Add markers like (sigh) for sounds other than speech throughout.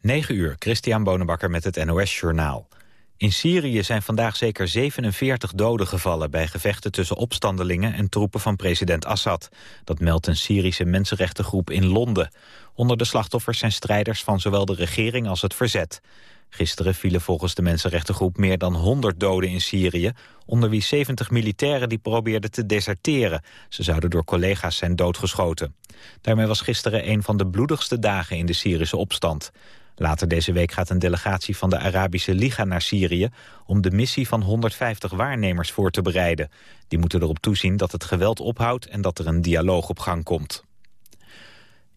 9 uur, Christian Bonenbakker met het NOS Journaal. In Syrië zijn vandaag zeker 47 doden gevallen... bij gevechten tussen opstandelingen en troepen van president Assad. Dat meldt een Syrische mensenrechtengroep in Londen. Onder de slachtoffers zijn strijders van zowel de regering als het verzet. Gisteren vielen volgens de mensenrechtengroep meer dan 100 doden in Syrië... onder wie 70 militairen die probeerden te deserteren. Ze zouden door collega's zijn doodgeschoten. Daarmee was gisteren een van de bloedigste dagen in de Syrische opstand. Later deze week gaat een delegatie van de Arabische Liga naar Syrië... om de missie van 150 waarnemers voor te bereiden. Die moeten erop toezien dat het geweld ophoudt en dat er een dialoog op gang komt.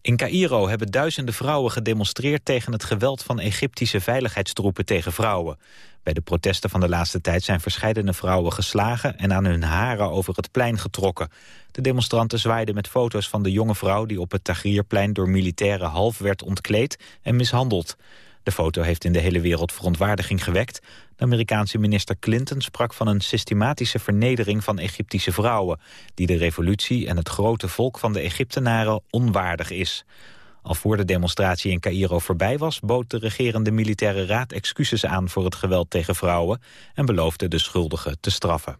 In Cairo hebben duizenden vrouwen gedemonstreerd tegen het geweld van Egyptische veiligheidstroepen tegen vrouwen. Bij de protesten van de laatste tijd zijn verscheidene vrouwen geslagen en aan hun haren over het plein getrokken. De demonstranten zwaaiden met foto's van de jonge vrouw die op het Tahrirplein door militairen half werd ontkleed en mishandeld. De foto heeft in de hele wereld verontwaardiging gewekt. De Amerikaanse minister Clinton sprak van een systematische vernedering van Egyptische vrouwen... die de revolutie en het grote volk van de Egyptenaren onwaardig is. Al voor de demonstratie in Cairo voorbij was... bood de regerende militaire raad excuses aan voor het geweld tegen vrouwen... en beloofde de schuldigen te straffen.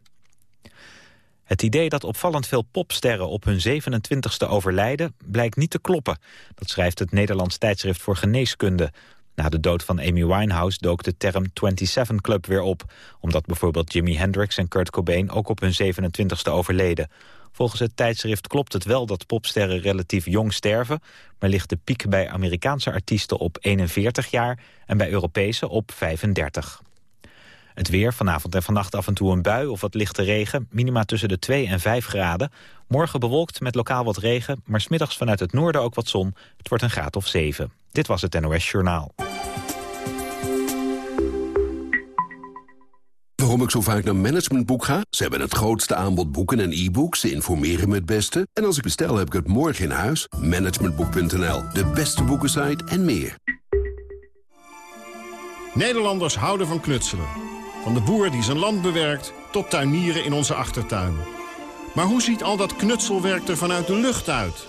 Het idee dat opvallend veel popsterren op hun 27ste overlijden... blijkt niet te kloppen. Dat schrijft het Nederlands tijdschrift voor geneeskunde. Na de dood van Amy Winehouse dook de term 27 Club weer op... omdat bijvoorbeeld Jimi Hendrix en Kurt Cobain ook op hun 27ste overleden. Volgens het tijdschrift klopt het wel dat popsterren relatief jong sterven... maar ligt de piek bij Amerikaanse artiesten op 41 jaar... en bij Europese op 35. Het weer, vanavond en vannacht af en toe een bui of wat lichte regen. Minima tussen de 2 en 5 graden. Morgen bewolkt met lokaal wat regen, maar smiddags vanuit het noorden ook wat zon. Het wordt een graad of 7. Dit was het NOS Journaal. Waarom ik zo vaak naar Managementboek ga? Ze hebben het grootste aanbod boeken en e-books. Ze informeren me het beste. En als ik bestel, heb ik het morgen in huis. Managementboek.nl, de beste boekensite en meer. Nederlanders houden van knutselen. Van de boer die zijn land bewerkt tot tuinieren in onze achtertuin. Maar hoe ziet al dat knutselwerk er vanuit de lucht uit?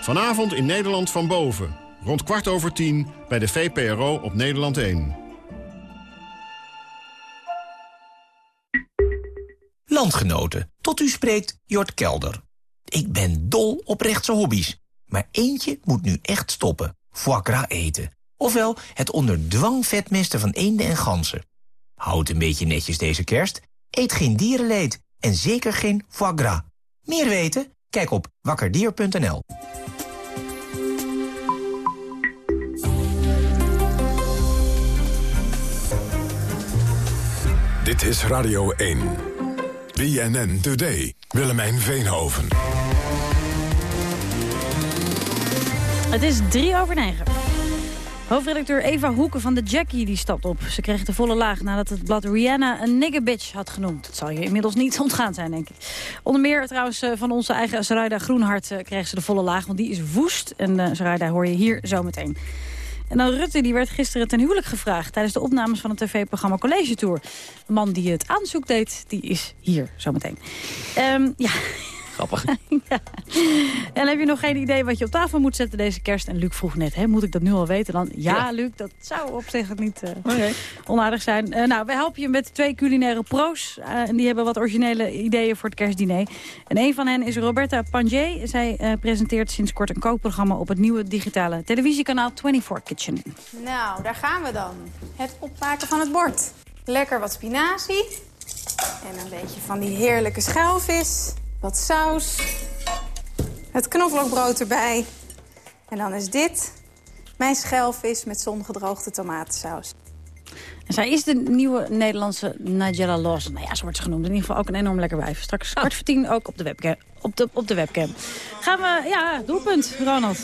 Vanavond in Nederland van boven. Rond kwart over tien bij de VPRO op Nederland 1. Landgenoten, tot u spreekt Jort Kelder. Ik ben dol op rechtse hobby's. Maar eentje moet nu echt stoppen. Foie gras eten. Ofwel het onder dwang vetmesten van eenden en ganzen. Houd een beetje netjes deze kerst. Eet geen dierenleed. En zeker geen foie gras. Meer weten? Kijk op wakkerdier.nl. Dit is Radio 1. BNN Today. Willemijn Veenhoven. Het is drie over negen. Hoofdredacteur Eva Hoeken van de Jackie die stapt op. Ze kreeg de volle laag nadat het blad Rihanna een nigger bitch had genoemd. Dat zal je inmiddels niet (laughs) ontgaan zijn, denk ik. Onder meer trouwens eh, van onze eigen Sarayda Groenhart uh, kreeg ze de volle laag. Want die is woest. En uh, hoor je hier zometeen. En dan Rutte die werd gisteren ten huwelijk gevraagd... tijdens de opnames van het tv-programma College Tour. De man die het aanzoek deed, die is hier zometeen. Um, ja... Grappig. (laughs) ja. En heb je nog geen idee wat je op tafel moet zetten deze kerst? En Luc vroeg net, hè, moet ik dat nu al weten? Dan, ja, Luc, dat zou op zich niet uh, onaardig zijn. Uh, nou, wij helpen je met twee culinaire pro's. Uh, en die hebben wat originele ideeën voor het kerstdiner. En een van hen is Roberta Pangier. Zij presenteert sinds kort een kookprogramma op het nieuwe digitale televisiekanaal 24 Kitchen. Nou, daar gaan we dan. Het opmaken van het bord. Lekker wat spinazie. En een beetje van die heerlijke schelvis. Wat saus. Het knoflookbrood erbij. En dan is dit mijn schelvis met zongedroogde tomatensaus. En zij is de nieuwe Nederlandse Nigella Lawson. Nou ja, zo wordt ze genoemd. In ieder geval ook een enorm lekker wijf. Straks kwart voor tien ook op de webcam. Op de, op de webcam. Gaan we, ja, doelpunt, Ronald.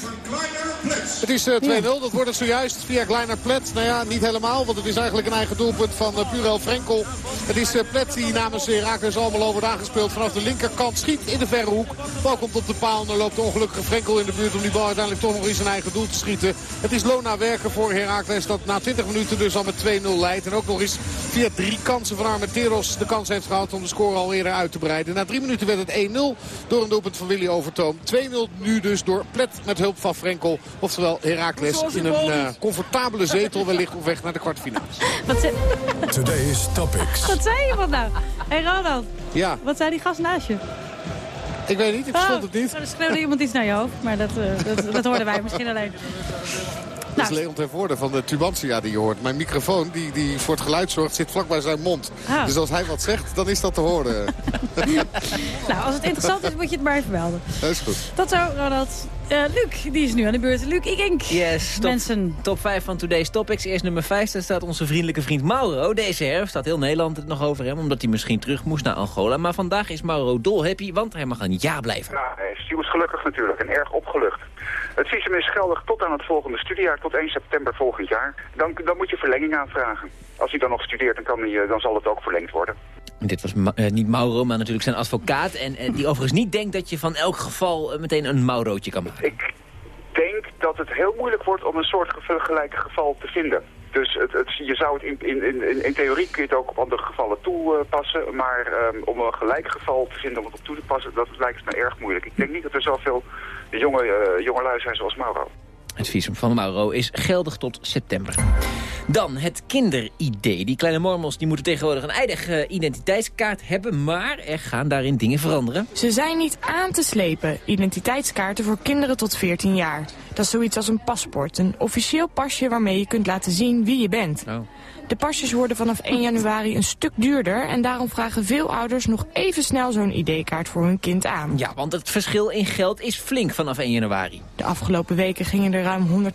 Het is uh, 2-0, dat wordt het zojuist via Kleiner Plet. Nou ja, niet helemaal, want het is eigenlijk een eigen doelpunt van uh, Purel Frenkel. Het is uh, Plet die namens Herakles allemaal wordt aangespeeld vanaf de linkerkant. Schiet in de verre hoek. Bal komt op de paal en dan loopt de ongelukkige Frenkel in de buurt om die bal uiteindelijk toch nog in zijn eigen doel te schieten. Het is Lona werken voor Herakles dat na 20 minuten dus al met 2-0 leidt. leidt. En ook nog eens via drie kansen van Armenteros de kans heeft gehad om de score al eerder uit te breiden. Na drie minuten werd het 1-0 door een doelpunt van Willy Overtoom. 2-0 nu dus door Plet met hulp van Frenkel. Oftewel Heracles in een uh, comfortabele zetel wellicht op weg naar de kwartfinale. (laughs) Wat, zei... Today's Topics. Wat zei je nou? Hé hey Ronald, ja. wat zei die gast naast je? Ik weet niet, ik verstond het niet. Oh, er schreeuwde iemand iets naar je hoofd, maar dat, uh, dat, dat hoorden wij misschien alleen. Dat is nou. Leon ten Voorde van de Tubantia die je hoort. Mijn microfoon die, die voor het geluid zorgt zit vlak bij zijn mond. Ah. Dus als hij wat zegt, dan is dat te horen. (laughs) (laughs) nou, als het interessant is, moet je het maar even melden. Dat is goed. Tot zo, Ronald. Uh, Luc, die is nu aan de beurt. Luc Ikink. Yes, top, Mensen. top 5 van Today's Topics. Eerst nummer 5, daar staat onze vriendelijke vriend Mauro. Deze herfst staat heel Nederland het nog over hem, omdat hij misschien terug moest naar Angola. Maar vandaag is Mauro dol happy, want hij mag een jaar blijven. Nou, hij is gelukkig natuurlijk en erg opgelucht. Het visum is geldig tot aan het volgende studiejaar, tot 1 september volgend jaar. Dan, dan moet je verlenging aanvragen. Als hij dan nog studeert, dan, kan hij, dan zal het ook verlengd worden. Dit was uh, niet Mauro, maar natuurlijk zijn advocaat. En uh, die overigens niet denkt dat je van elk geval uh, meteen een Maurootje kan maken. Ik denk dat het heel moeilijk wordt om een soort gelijke geval te vinden. Dus het, het, je zou het in, in, in, in, theorie kun je het ook op andere gevallen toepassen. maar um, om een gelijk geval te vinden om het op toe te passen, dat lijkt me erg moeilijk. Ik denk niet dat er zoveel jonge, uh, jongelui zijn zoals Mauro. Het visum van Mauro is geldig tot september. Dan het kinderidee. Die kleine mormels die moeten tegenwoordig een eigen identiteitskaart hebben... maar er gaan daarin dingen veranderen. Ze zijn niet aan te slepen. Identiteitskaarten voor kinderen tot 14 jaar. Dat is zoiets als een paspoort. Een officieel pasje waarmee je kunt laten zien wie je bent. Oh. De pasjes worden vanaf 1 januari een stuk duurder... en daarom vragen veel ouders nog even snel zo'n ID-kaart voor hun kind aan. Ja, want het verschil in geld is flink vanaf 1 januari. De afgelopen weken gingen er ruim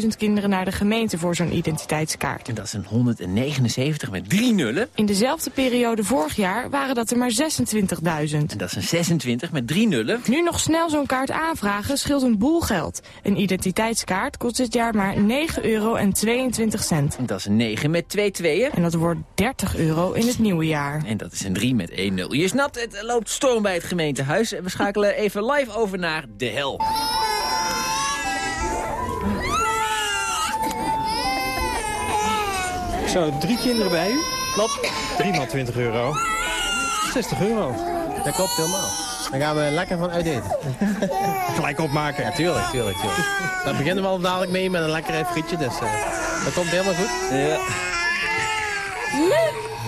179.000 kinderen naar de gemeente voor zo'n identiteitskaart. En dat is een 179 met drie nullen. In dezelfde periode vorig jaar waren dat er maar 26.000. En dat is een 26 met drie nullen. Nu nog snel zo'n kaart aanvragen scheelt een boel geld. Een identiteitskaart kost dit jaar maar 9,22 euro. Dat is een 9 met twee tweeën. En dat wordt 30 euro in het nieuwe jaar. En dat is een 3 met 1-0. Je snapt, het loopt storm bij het gemeentehuis. We schakelen (laughs) even live over naar de hel. Zo, drie kinderen bij u? Klopt. 3 maal 20 euro. 60 euro. Dat klopt helemaal. Dan gaan we lekker van uit eten. Gelijk opmaken. Ja, tuurlijk, tuurlijk, tuurlijk. Daar beginnen we al dadelijk mee met een lekker frietje, dus uh, dat komt helemaal goed. Ja.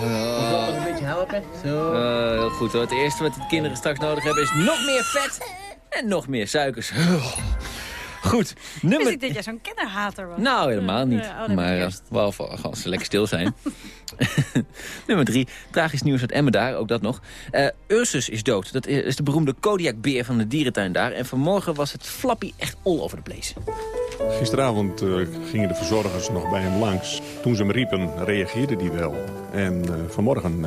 Uh, een beetje helpen. Zo. Uh, heel goed hoor. Het eerste wat de kinderen straks nodig hebben is nog meer vet en nog meer suikers. Goed. Nummer... Wist ik dat jij zo'n kinderhater was? Nou, helemaal niet. Oh, maar uh, wel als ze lekker stil zijn. (laughs) Nummer drie. Tragisch nieuws uit Emmen daar, ook dat nog. Uh, Ursus is dood. Dat is de beroemde Kodiakbeer van de dierentuin daar. En vanmorgen was het Flappy echt all over the place. Gisteravond uh, gingen de verzorgers nog bij hem langs. Toen ze hem riepen, reageerde hij wel. En uh, vanmorgen,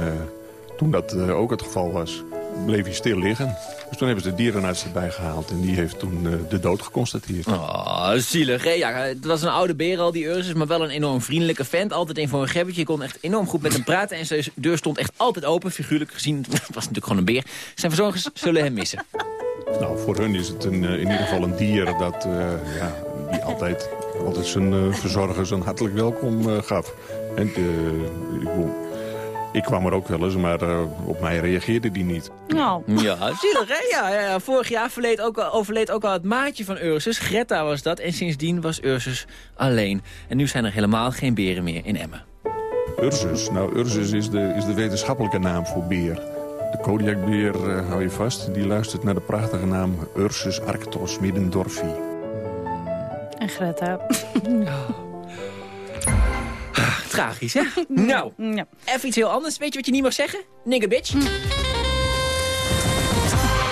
toen dat ook het geval was, bleef hij stil liggen. Dus toen hebben ze de dierenarts erbij gehaald en die heeft toen uh, de dood geconstateerd. Oh, zielig hè? Ja, het was een oude beer al, die Ursus, maar wel een enorm vriendelijke vent. Altijd een voor een gebbetje. Je kon echt enorm goed met hem praten en zijn deur stond echt altijd open, figuurlijk gezien. (laughs) Het was natuurlijk gewoon een beer. Zijn verzorgers zullen hem missen. Nou, voor hun is het een, uh, in ieder geval een dier dat uh, ja, die altijd, altijd zijn verzorgers een hartelijk welkom gaf. En ik ik kwam er ook wel eens, maar uh, op mij reageerde die niet. Nou. Ja, zielig hè? Ja, ja, ja. Vorig jaar overleed ook, al, overleed ook al het maatje van Ursus. Greta was dat. En sindsdien was Ursus alleen. En nu zijn er helemaal geen beren meer in Emmen. Ursus? Nou, Ursus is de, is de wetenschappelijke naam voor beer. De Kodiakbeer, uh, hou je vast, die luistert naar de prachtige naam Ursus arctos middendorfi. En Greta. (laughs) Tragisch, hè? (laughs) nou, ja. even iets heel anders. Weet je wat je niet mag zeggen? Nigger bitch. Hm.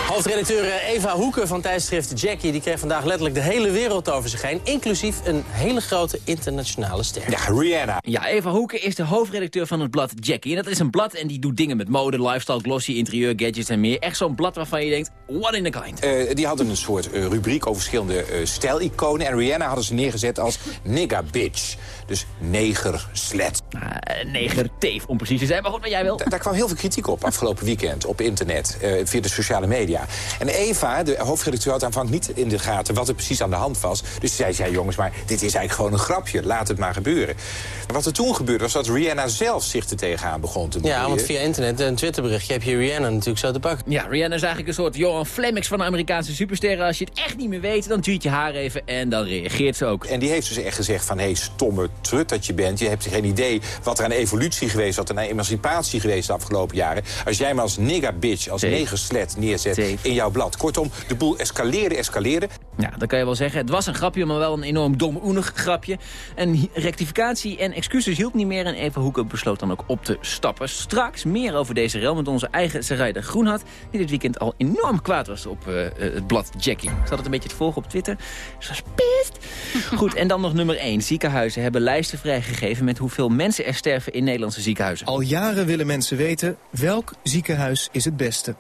Hoofdredacteur eh, Eva Hoeken van tijdschrift Jackie... die kreeg vandaag letterlijk de hele wereld over zich heen... inclusief een hele grote internationale ster. Ja, Rihanna. Ja, Eva Hoeken is de hoofdredacteur van het blad Jackie. En dat is een blad en die doet dingen met mode, lifestyle, glossy, interieur, gadgets en meer. Echt zo'n blad waarvan je denkt, what in the kind. Uh, die hadden een soort uh, rubriek over verschillende uh, stijliconen. En Rihanna hadden ze neergezet als (laughs) nigga bitch. Dus neger, slet. Uh, neger teef, om precies te zijn. Maar goed, wat jij wil. Daar kwam heel veel kritiek op afgelopen weekend op internet, uh, via de sociale media. En Eva, de hoofdredacteur, had aanvankelijk niet in de gaten wat er precies aan de hand was. Dus zei zei, jongens, maar dit is eigenlijk gewoon een grapje. Laat het maar gebeuren. Maar wat er toen gebeurde was dat Rihanna zelf zich er tegenaan begon te Ja, want via internet een Twitterberichtje heb je Rihanna natuurlijk zo te pakken. Ja, Rihanna is eigenlijk een soort Johan Flemmix van de Amerikaanse supersterren. Als je het echt niet meer weet, dan tweet je haar even en dan reageert ze ook. En die heeft dus echt gezegd van, hé, hey, stomme trut dat je bent. Je hebt geen idee wat er aan evolutie geweest, wat er aan emancipatie geweest de afgelopen jaren. Als jij me als nigga bitch, als negerslet neerzet in jouw blad. Kortom, de boel escaleerde, escaleerde. Ja, dat kan je wel zeggen. Het was een grapje, maar wel een enorm dom oenig grapje. En rectificatie en excuses hielp niet meer en Eva Hoeken besloot dan ook op te stappen. Straks meer over deze rel met onze eigen Sarayda Groenhart... die dit weekend al enorm kwaad was op uh, het blad Jackie. Ik zat het een beetje te volgen op Twitter. Ze was pist. (laughs) Goed, en dan nog nummer 1. Ziekenhuizen hebben lijsten vrijgegeven... met hoeveel mensen er sterven in Nederlandse ziekenhuizen. Al jaren willen mensen weten welk ziekenhuis is het beste.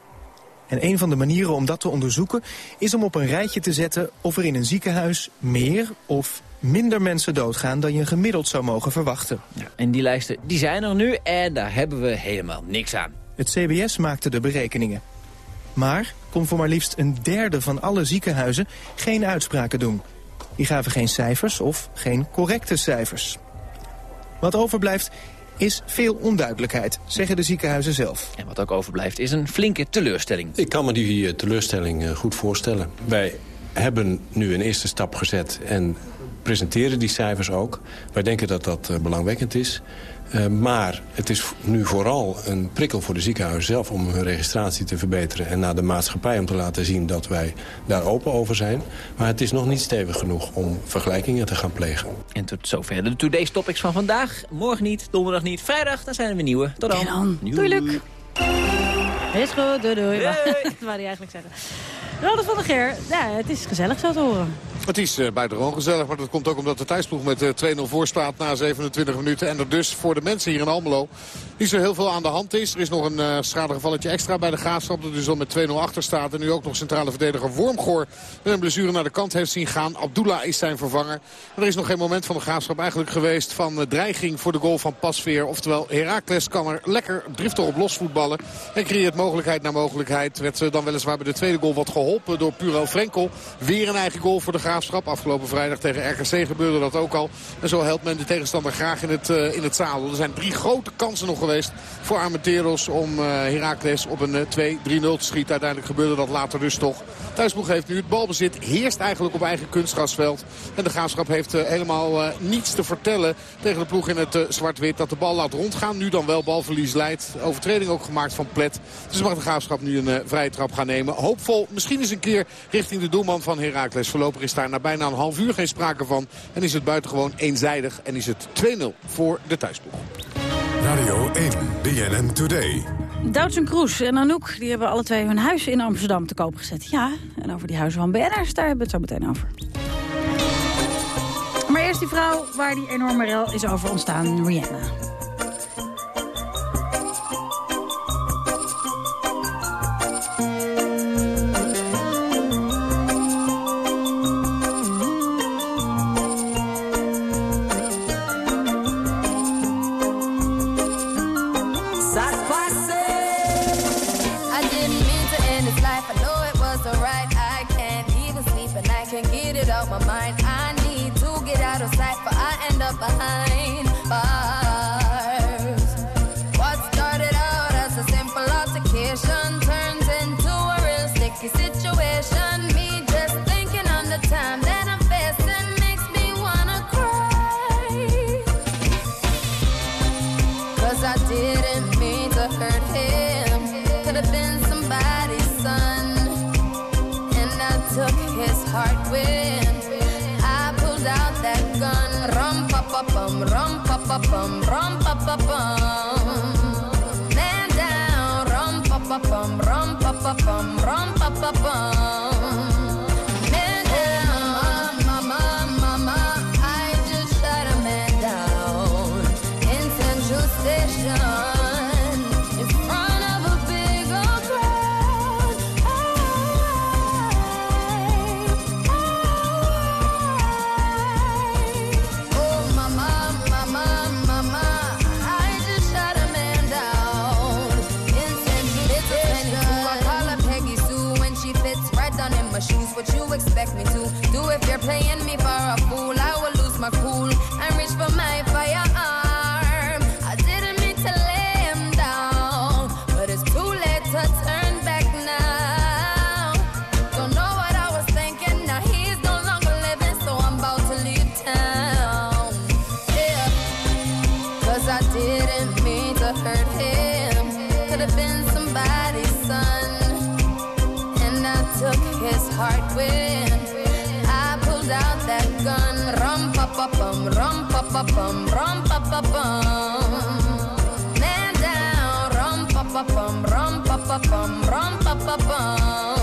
En een van de manieren om dat te onderzoeken is om op een rijtje te zetten of er in een ziekenhuis meer of minder mensen doodgaan dan je gemiddeld zou mogen verwachten. Ja, en die lijsten die zijn er nu en daar hebben we helemaal niks aan. Het CBS maakte de berekeningen. Maar kon voor maar liefst een derde van alle ziekenhuizen geen uitspraken doen. Die gaven geen cijfers of geen correcte cijfers. Wat overblijft is veel onduidelijkheid, zeggen de ziekenhuizen zelf. En wat ook overblijft is een flinke teleurstelling. Ik kan me die eh, teleurstelling eh, goed voorstellen. Wij hebben nu een eerste stap gezet en presenteren die cijfers ook. Wij denken dat dat eh, belangwekkend is. Uh, maar het is nu vooral een prikkel voor de ziekenhuizen zelf... om hun registratie te verbeteren en naar de maatschappij om te laten zien... dat wij daar open over zijn. Maar het is nog niet stevig genoeg om vergelijkingen te gaan plegen. En tot zover de Today's Topics van vandaag. Morgen niet, donderdag niet, vrijdag, dan zijn er weer nieuwe. Tot dan. dan. Doei, Luc. Is goed, doei doei. Dat (laughs) wou hij eigenlijk zeggen. Ronald van der Geer, ja, het is gezellig zo te horen. Het is uh, buitengewoon gezellig, maar dat komt ook omdat de thuisploeg met uh, 2-0 voor staat na 27 minuten. En er dus voor de mensen hier in Almelo niet zo heel veel aan de hand is. Er is nog een uh, schadegevalletje extra bij de Graafschap. Dat dus al met 2-0 achter staat. En nu ook nog centrale verdediger Wormgoor met een blessure naar de kant heeft zien gaan. Abdullah is zijn vervanger. er is nog geen moment van de Graafschap eigenlijk geweest van dreiging voor de goal van Pasveer. Oftewel Heracles kan er lekker driftig op losvoetballen. En creëert mogelijkheid na mogelijkheid. Werd dan weliswaar bij de tweede goal wat geholpen door Puro Frenkel. Weer een eigen goal voor de Graafschap. Afgelopen vrijdag tegen RKC gebeurde dat ook al. En zo helpt men de tegenstander graag in het, uh, in het zadel. Er zijn drie grote kansen nog geweest voor Armenteros om uh, Heracles op een 2-3-0 te schieten. Uiteindelijk gebeurde dat later dus toch. Thuisboeg heeft nu het balbezit. Heerst eigenlijk op eigen kunstgrasveld. En de Graafschap heeft helemaal niets te vertellen tegen de ploeg in het zwart-wit. Dat de bal laat rondgaan. Nu dan wel balverlies leidt. Overtreding ook gemaakt van Plet. Dus mag de Graafschap nu een vrije trap gaan nemen. Hoopvol misschien eens een keer richting de doelman van Heracles. Voorlopig is daar na bijna een half uur geen sprake van. En is het buitengewoon eenzijdig. En is het 2-0 voor de thuisploeg. Radio 1, BNN Today. Douds en Kroes en Anouk die hebben alle twee hun huis in Amsterdam te koop gezet. Ja, en over die huizen van BN'ers, daar hebben we het zo meteen over. Maar eerst die vrouw waar die enorme rel is over ontstaan, Rihanna. town. Yeah. Cause I didn't mean to hurt him. Could have been somebody's son. And I took his heart when I pulled out that gun. Rum pa pa bum, rum pa pa bum, rum pa pa bum. Man down, rum pa pa bum, rum pa pa bum, rum pa pa bum.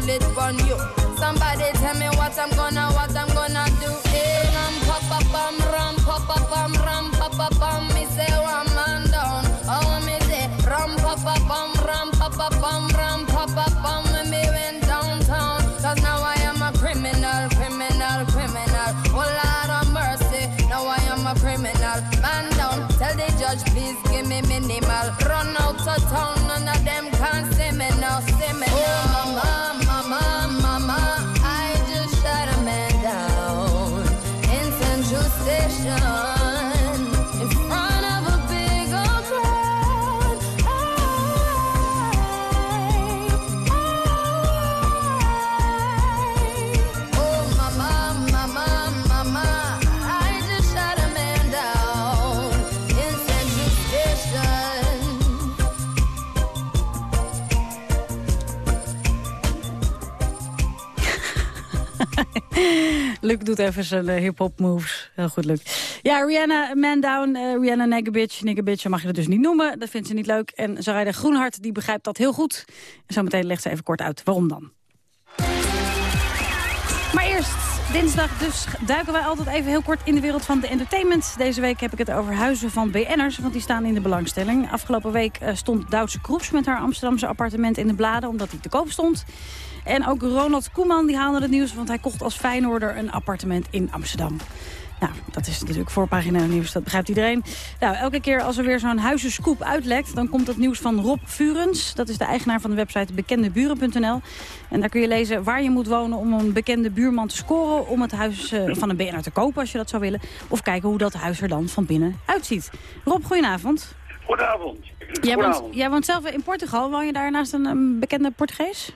Pull it. Luc doet even zijn eh, hip-hop moves. Heel goed, Luc. Ja, Rihanna, Man Down, eh, Rihanna Neggabitch. Neggabitch mag je het dus niet noemen. Dat vindt ze niet leuk. En Zarayda Groenhart, die begrijpt dat heel goed. En zometeen legt ze even kort uit waarom dan. Dinsdag dus duiken wij altijd even heel kort in de wereld van de entertainment. Deze week heb ik het over huizen van BN'ers, want die staan in de belangstelling. Afgelopen week eh, stond Duitse Kroes met haar Amsterdamse appartement in de bladen, omdat hij te koop stond. En ook Ronald Koeman die haalde het nieuws, want hij kocht als Feyenoorder een appartement in Amsterdam. Nou, dat is natuurlijk voorpagina nieuws, dat begrijpt iedereen. Nou, elke keer als er weer zo'n huizenscoop uitlekt... dan komt het nieuws van Rob Furens. Dat is de eigenaar van de website bekendeburen.nl. En daar kun je lezen waar je moet wonen om een bekende buurman te scoren... om het huis eh, van een BNR te kopen als je dat zou willen. Of kijken hoe dat huis er dan van binnen uitziet. Rob, goedenavond. Goedenavond. Jij woont, Goedenavond. jij woont zelf in Portugal. Woon je daar naast een, een bekende Portugees?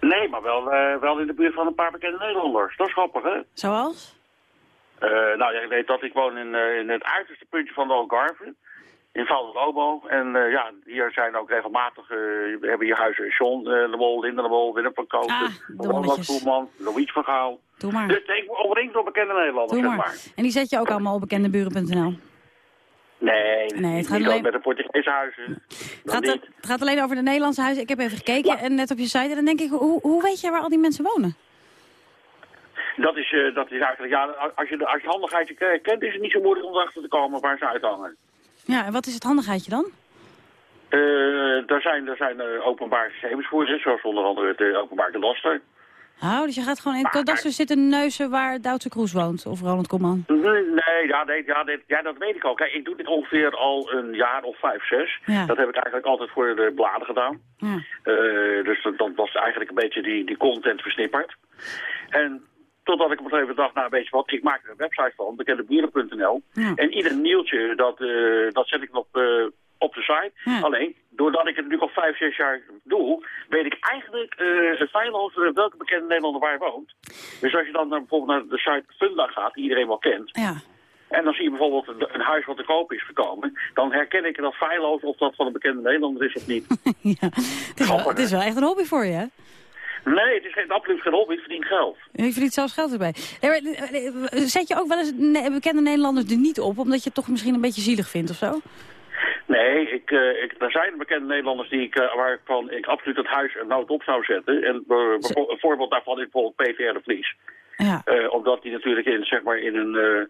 Nee, maar wel, eh, wel in de buurt van een paar bekende Nederlanders. Dat is grappig, hè? Zoals? Eh, nou, ja, je weet dat ik woon in, eh, in het uiterste puntje van de Algarve. In Val de Lobo. En eh, ja, hier zijn ook regelmatig... we hebben hier huizen John de Wol, Linda de Wol, Willem van Kooten... Ah, Ronald. Koelman, Louise van Gaal. Doe maar. Dus ik word omringd door bekende Nederlanders, Doe zeg maar. maar. En die zet je ook allemaal op bekendeburen.nl. Nee, Nee, het gaat alleen- met de Portugese huizen. Het gaat, het gaat alleen over de Nederlandse huizen. Ik heb even gekeken en net op je site. En dan denk ik, hoe, hoe weet je waar al die mensen wonen? Dat is, eh, dat is eigenlijk, ja, als je, de- als je handigheidje ke- kent, is het niet zo moeilijk om erachter te komen waar ze uithangen. Ja, en wat is het handigheidje dan? Eh er zijn, er zijn eh, openbare gegevens voor, zoals onder andere het eh, openbaar kadaster. Oh, dus je gaat gewoon in het kadaster zitten neuzen waar Duitse Kroes woont. Of Ronald Koeman. Nee, nee, ja, nee ja, dit, ja, dat weet ik al. Kijk, ik doe dit ongeveer al een jaar of vijf, zes. Ja. Dat heb ik eigenlijk altijd voor de bladen gedaan. Ja. Eh, dus dat, dat was eigenlijk een beetje die, die content versnipperd. En totdat ik op een gegeven moment dacht, nou weet je wat, ik maak er een website van, bekendeburen.nl. Ja. En ieder nieuwtje, dat, eh, dat zet ik op, eh, op de site. Ja. Alleen, doordat ik het nu al vijf, zes jaar doe, weet ik eigenlijk feilloos eh, welke bekende Nederlander waar woont. Dus als je dan bijvoorbeeld naar de site Funda gaat, die iedereen wel kent. Ja. En dan zie je bijvoorbeeld een, een huis wat te koop is gekomen. Dan herken ik dat feilloos of dat van een bekende Nederlander is of niet. (laughs) ja. Het, is wel, het is wel echt een hobby voor je, hè? Nee, het is geen, absoluut geen hobby, het verdient geld. Je verdient zelfs geld erbij. Maar, eh, eh, Zet je ook wel eens bekende Nederlanders er niet op... omdat je het toch misschien een beetje zielig vindt of zo? Nee, ik, eh, ik, er zijn bekende Nederlanders die ik, eh, waarvan ik absoluut het huis er nooit op zou zetten. En eh, een voorbeeld daarvan is bijvoorbeeld PTR de Vries. Ja. Eh, omdat die natuurlijk in, zeg maar, in, een, eh,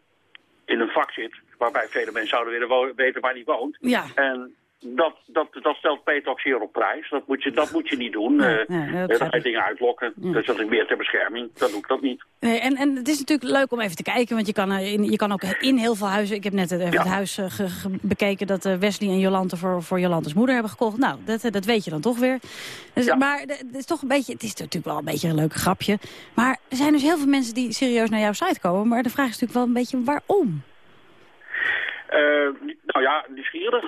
in een vak zit waarbij vele mensen zouden willen wo- weten waar die woont. Ja. En dat, dat, dat stelt Peter ook zeer op prijs. Dat moet je, dat moet je niet doen. Nee, Eh, dat eh, dan begrijp ga je ik. dingen uitlokken. Ja. Dus dat is meer ter bescherming. Dan doe ik dat niet. Nee, en, en het is natuurlijk leuk om even te kijken, want je kan, in, je kan ook in heel veel huizen... Ik heb net het, even het huis eh, ge- ge- bekeken dat eh, Wesley en Jolante voor, voor Jolantes moeder hebben gekocht. Nou, dat, eh, dat weet je dan toch weer. Dus, Maar het is toch een beetje, het is natuurlijk wel een beetje een leuk grapje. Maar er zijn dus heel veel mensen die serieus naar jouw site komen. Maar de vraag is natuurlijk wel een beetje waarom? Eh, nou ja, nieuwsgierig.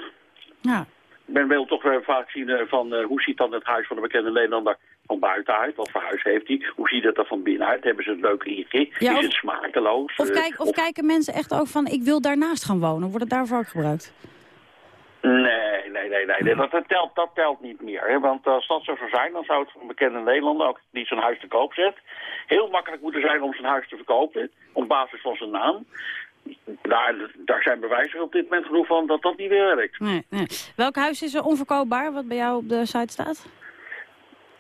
Ja. Men wil toch wel vaak zien eh, van eh, hoe ziet dan het huis van de bekende Nederlander van buitenuit? Wat voor huis heeft hij? Hoe ziet het er van binnenuit? Hebben ze het leuk ingericht? Ja, is of- het smakeloos? Of, Eh, kijk, of kijken mensen echt ook van, ik wil daarnaast gaan wonen? Wordt het daarvoor ook gebruikt? Nee, nee, nee, nee. Dat, dat, telt, dat telt niet meer. Hè? Want als dat zo zou zijn, dan zou het voor een bekende Nederlander, ook die zijn huis te koop zet, heel makkelijk moeten zijn om zijn huis te verkopen, op basis van zijn naam. Daar, daar zijn bewijzen op dit moment genoeg van dat dat niet meer werkt. Nee, nee. Welk huis is er onverkoopbaar, wat bij jou op de site staat?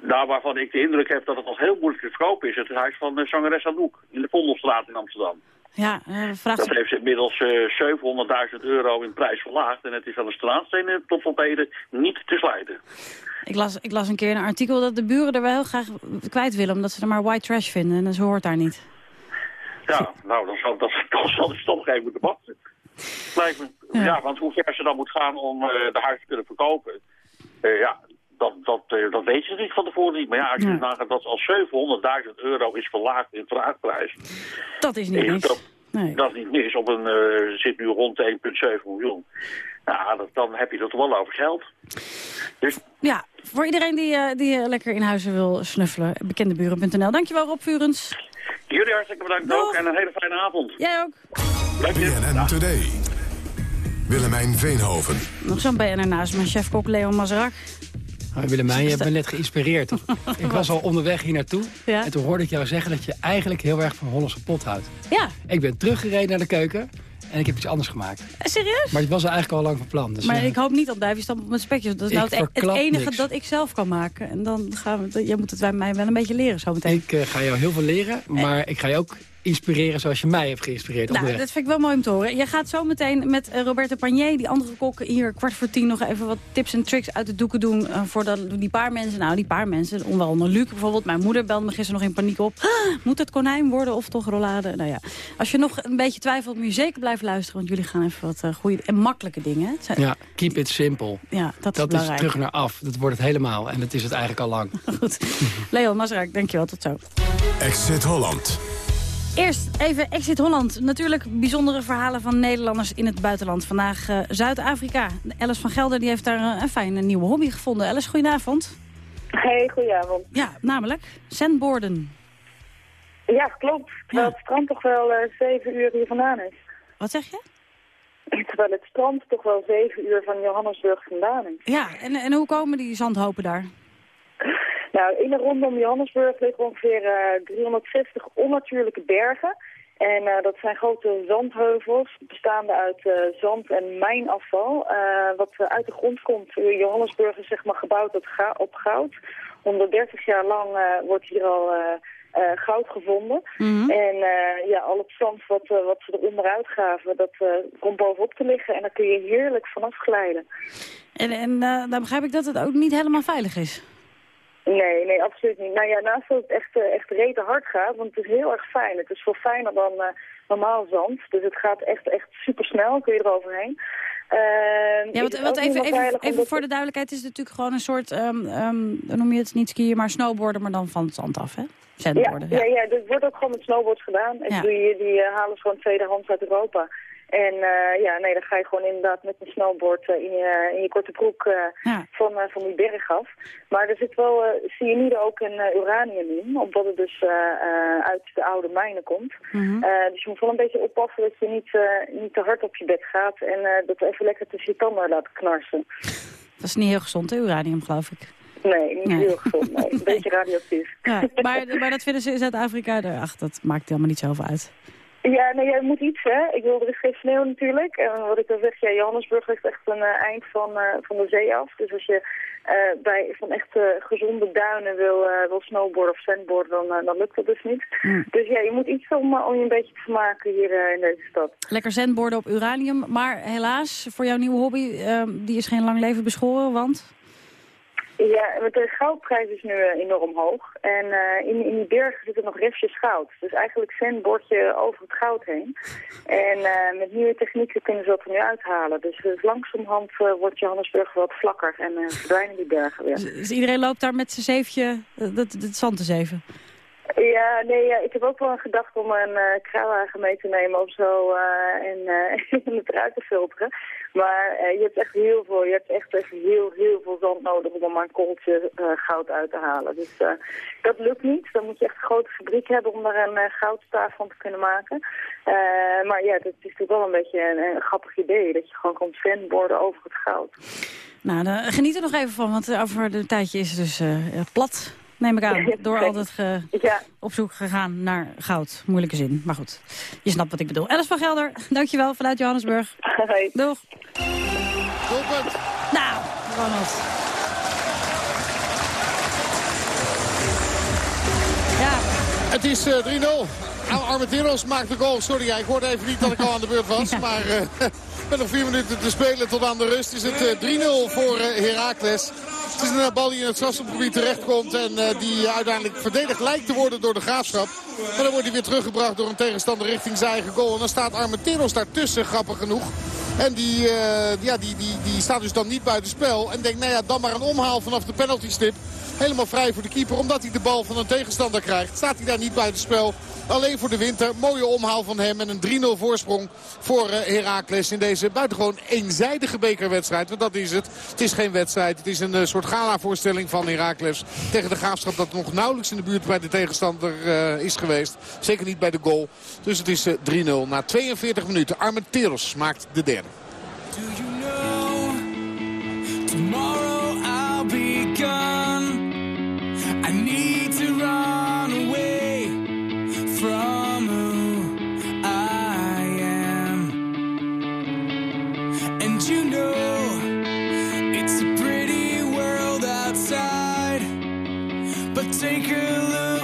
Nou, waarvan ik de indruk heb dat het nog heel moeilijk te verkopen is, het huis van de zangeres Anouk in de Vondelstraat in Amsterdam. Ja, eh vraagt Dat heeft inmiddels eh 700.000 euro in prijs verlaagd en het is aan de straatstenen tot op heden niet te slijten. Ik las, ik las een keer een artikel dat de buren er wel heel graag kwijt willen... omdat ze er maar white trash vinden en ze hoort daar niet. Ja, nou, dan zal, dat, (laughs) dan zal de even moeten wachten. Lijkt me. Ja. want hoe ver ze dan moet gaan om eh, de huis te kunnen verkopen, eh, ja, dat, dat, eh, dat weet je niet van tevoren niet. Maar ja, als je Ja. nagaat dat al 700.000 euro is verlaagd in vraagprijs, Dat is niet is niks. dat, dat is niet mis. Op een, zit nu rond de 1,7 miljoen. Nou, dat, dan heb je het wel over geld. Dus Ja, voor iedereen die, die lekker in huizen wil snuffelen, bekendeburen.nl. Dankjewel Rob Vurens. Jullie hartstikke bedankt ook en een hele fijne avond. Jij ook. BNN Today. Willemijn Veenhoven. Nog zo'n BNR naast mijn chefkok Leon Mazerak. Hoi Willemijn, je hebt me net geïnspireerd. (laughs) ik was al onderweg hier naartoe Ja. en toen hoorde ik jou zeggen dat je eigenlijk heel erg van Hollandse pot houdt. Ja, Ik ben teruggereden naar de keuken en ik heb iets anders gemaakt. Eh, serieus? Maar het was eigenlijk al lang van plan. Dus, maar eh, ik hoop niet op duivenstamp met spekjes. Dat is nou het, e- het enige niks. dat ik zelf kan maken. En dan gaan we, jij moet het bij mij wel een beetje leren zometeen. ik eh, ga jou heel veel leren, maar ik ga je ook inspireren zoals je mij hebt geïnspireerd. Nou, dat vind ik wel mooi om te horen. Je gaat zo meteen met eh, Roberto Panier, die andere kok, hier kwart voor tien nog even wat tips en tricks uit de doeken doen. eh, voor dat, die paar mensen, nou die paar mensen, onwel Luc bijvoorbeeld. Mijn moeder belde me gisteren nog in paniek op. "Ah, (gasps) Moet het konijn worden of toch rollade? Nou ja, als je nog een beetje twijfelt, moet je zeker blijven luisteren. Want jullie gaan even wat eh, goede en makkelijke dingen. zijn- Ja, keep it simple. Ja, dat is dat is belangrijk. terug naar af. Dat wordt het helemaal. En dat is het eigenlijk al lang. (laughs) Goed. Leon Masraak, dankjewel. Tot zo. Exit Holland. Eerst even Exit Holland. Natuurlijk bijzondere verhalen van Nederlanders in het buitenland. Vandaag eh, Zuid-Afrika. Alice van Gelder die heeft daar eh, een fijne nieuwe hobby gevonden. Alice, goedenavond. Hey, goedenavond. Ja, namelijk sandboarden. Ja, klopt. Terwijl het strand toch wel eh, zeven uur hier vandaan is. Wat zeg je? Terwijl het strand toch wel zeven uur van Johannesburg vandaan is. Ja, en, en hoe komen die zandhopen daar? Nou, in en rondom Johannesburg liggen ongeveer eh, 360 onnatuurlijke bergen. En eh, dat zijn grote zandheuvels, bestaande uit eh, zand- en mijnafval. eh, wat eh, uit de grond komt. Eh, Johannesburg is zeg maar gebouwd op, ga- op goud. 130 jaar lang eh, wordt hier al eh, eh, goud gevonden. En eh, ja, al het zand wat, eh, wat ze eronder uitgaven, dat eh, komt bovenop te liggen. En daar kun je heerlijk vanaf glijden. En, en eh, dan begrijp ik dat het ook niet helemaal veilig is. Nee, nee, absoluut niet. Nou ja, naast dat het echt, eh, echt rete hard gaat, want het is heel erg fijn. Het is veel fijner dan eh, normaal zand. Dus het gaat echt, echt super snel, kun je eroverheen. Ehm, Ja, wat, wat even, even, voor de duidelijkheid is het natuurlijk gewoon een soort, ehm, dan noem je het niet skiën, maar snowboarden, maar dan van het zand af, hè? Sandboarden, ja, ja. ja, dit wordt ook gewoon met snowboards gedaan. Ik Ja. die, die eh, halen ze gewoon tweedehands uit Europa. En eh, ja, nee, dan ga je gewoon inderdaad met een snowboard eh, in, je, in je korte broek eh, van, van die berg af. Maar er zit wel cyanide ook en eh, uranium in, omdat het dus uit de oude mijnen komt. Mhm. Dus je moet wel een beetje oppassen dat je niet, niet te hard op je bed gaat en dat even lekker tussen je tanden laat knarsen. Dat is niet heel gezond, hè, uranium, geloof ik. Nee, niet Nee. heel gezond. Nee. Een (laughs) beetje radioactief. Ja, maar, maar dat vinden ze in Zuid-Afrika, ach, dat maakt helemaal niet zoveel uit. Ja, nee, jij moet iets, hè. Ik wil, er is geen sneeuw natuurlijk. En wat ik dan zeg, ja, Johannesburg ligt echt een eh, eind van, eh, van de zee af. Dus als je eh, bij van echt gezonde duinen wil, wil snowboarden of sandboarden, dan, dan lukt dat dus niet. Dus ja, je moet iets om, om je een beetje te vermaken hier in deze stad. Lekker zendborden op uranium, maar helaas voor jouw nieuwe hobby, ehm, die is geen lang leven beschoren, want... Ja, want de goudprijs is nu eh, enorm hoog. En eh, in, in die bergen zitten nog restjes goud. Dus eigenlijk zendbordje over het goud heen. En eh, met nieuwe technieken kunnen ze dat er nu uithalen. Dus uh, langzamerhand wordt Johannesburg wat vlakker en verdwijnen die bergen weer. Dus iedereen loopt daar met zijn zeefje, dat, het zand te zeven? Ja, nee, ik heb ook wel gedacht om een uh, mee te nemen of zo en, (laughs) uh, het eruit te filteren. Maar je hebt echt heel veel, je hebt echt even heel, heel veel zand nodig om er maar een korreltje goud uit te halen. Dus dat lukt niet. Dan moet je echt een grote fabriek hebben om daar een goudstaaf van te kunnen maken. maar ja, dat is natuurlijk wel een beetje een, een, grappig idee, dat je gewoon kan fanborden over het goud. Nou, geniet er nog even van, want over een tijdje is het dus plat neem ik aan. (laughs) Door altijd ge ja. op zoek gegaan naar goud. Moeilijke zin, maar goed. Je snapt wat ik bedoel. Alice van Gelder, dankjewel vanuit Johannesburg. Hoi. Doeg. Doelpunt. Nou, Ronald. Ja. Het is uh, 3-0. Armenteros maakt de goal. Sorry, ik hoorde even niet dat ik al aan de beurt was. Maar uh, (laughs) met nog vier minuten te spelen tot aan de rust is het uh, 3-0 voor uh, Heracles. Het is een bal die in het strafschopgebied terechtkomt. En uh, die uiteindelijk verdedigd lijkt te worden door de Graafschap. Maar dan wordt hij weer teruggebracht door een tegenstander richting zijn eigen goal. En dan staat Armenteros daartussen, grappig genoeg. En die, ja, die, die, die staat dus dan niet buiten spel. En denkt, nou ja, dan maar een omhaal vanaf de penaltystip. Helemaal vrij voor de keeper, omdat hij de bal van een tegenstander krijgt. Staat hij daar niet buiten spel. Alleen voor de winter. Mooie omhaal van hem en een 3-0 voorsprong voor uh, Heracles in deze buitengewoon eenzijdige bekerwedstrijd. Want dat is het. Het is geen wedstrijd. Het is een uh, soort gala-voorstelling van Heracles tegen de Graafschap dat nog nauwelijks in de buurt bij de tegenstander uh, is geweest. Zeker niet bij de goal. Dus het is 3-0 na 42 minuten. Armenteros maakt de derde. Do you know, tomorrow I'll. Take a look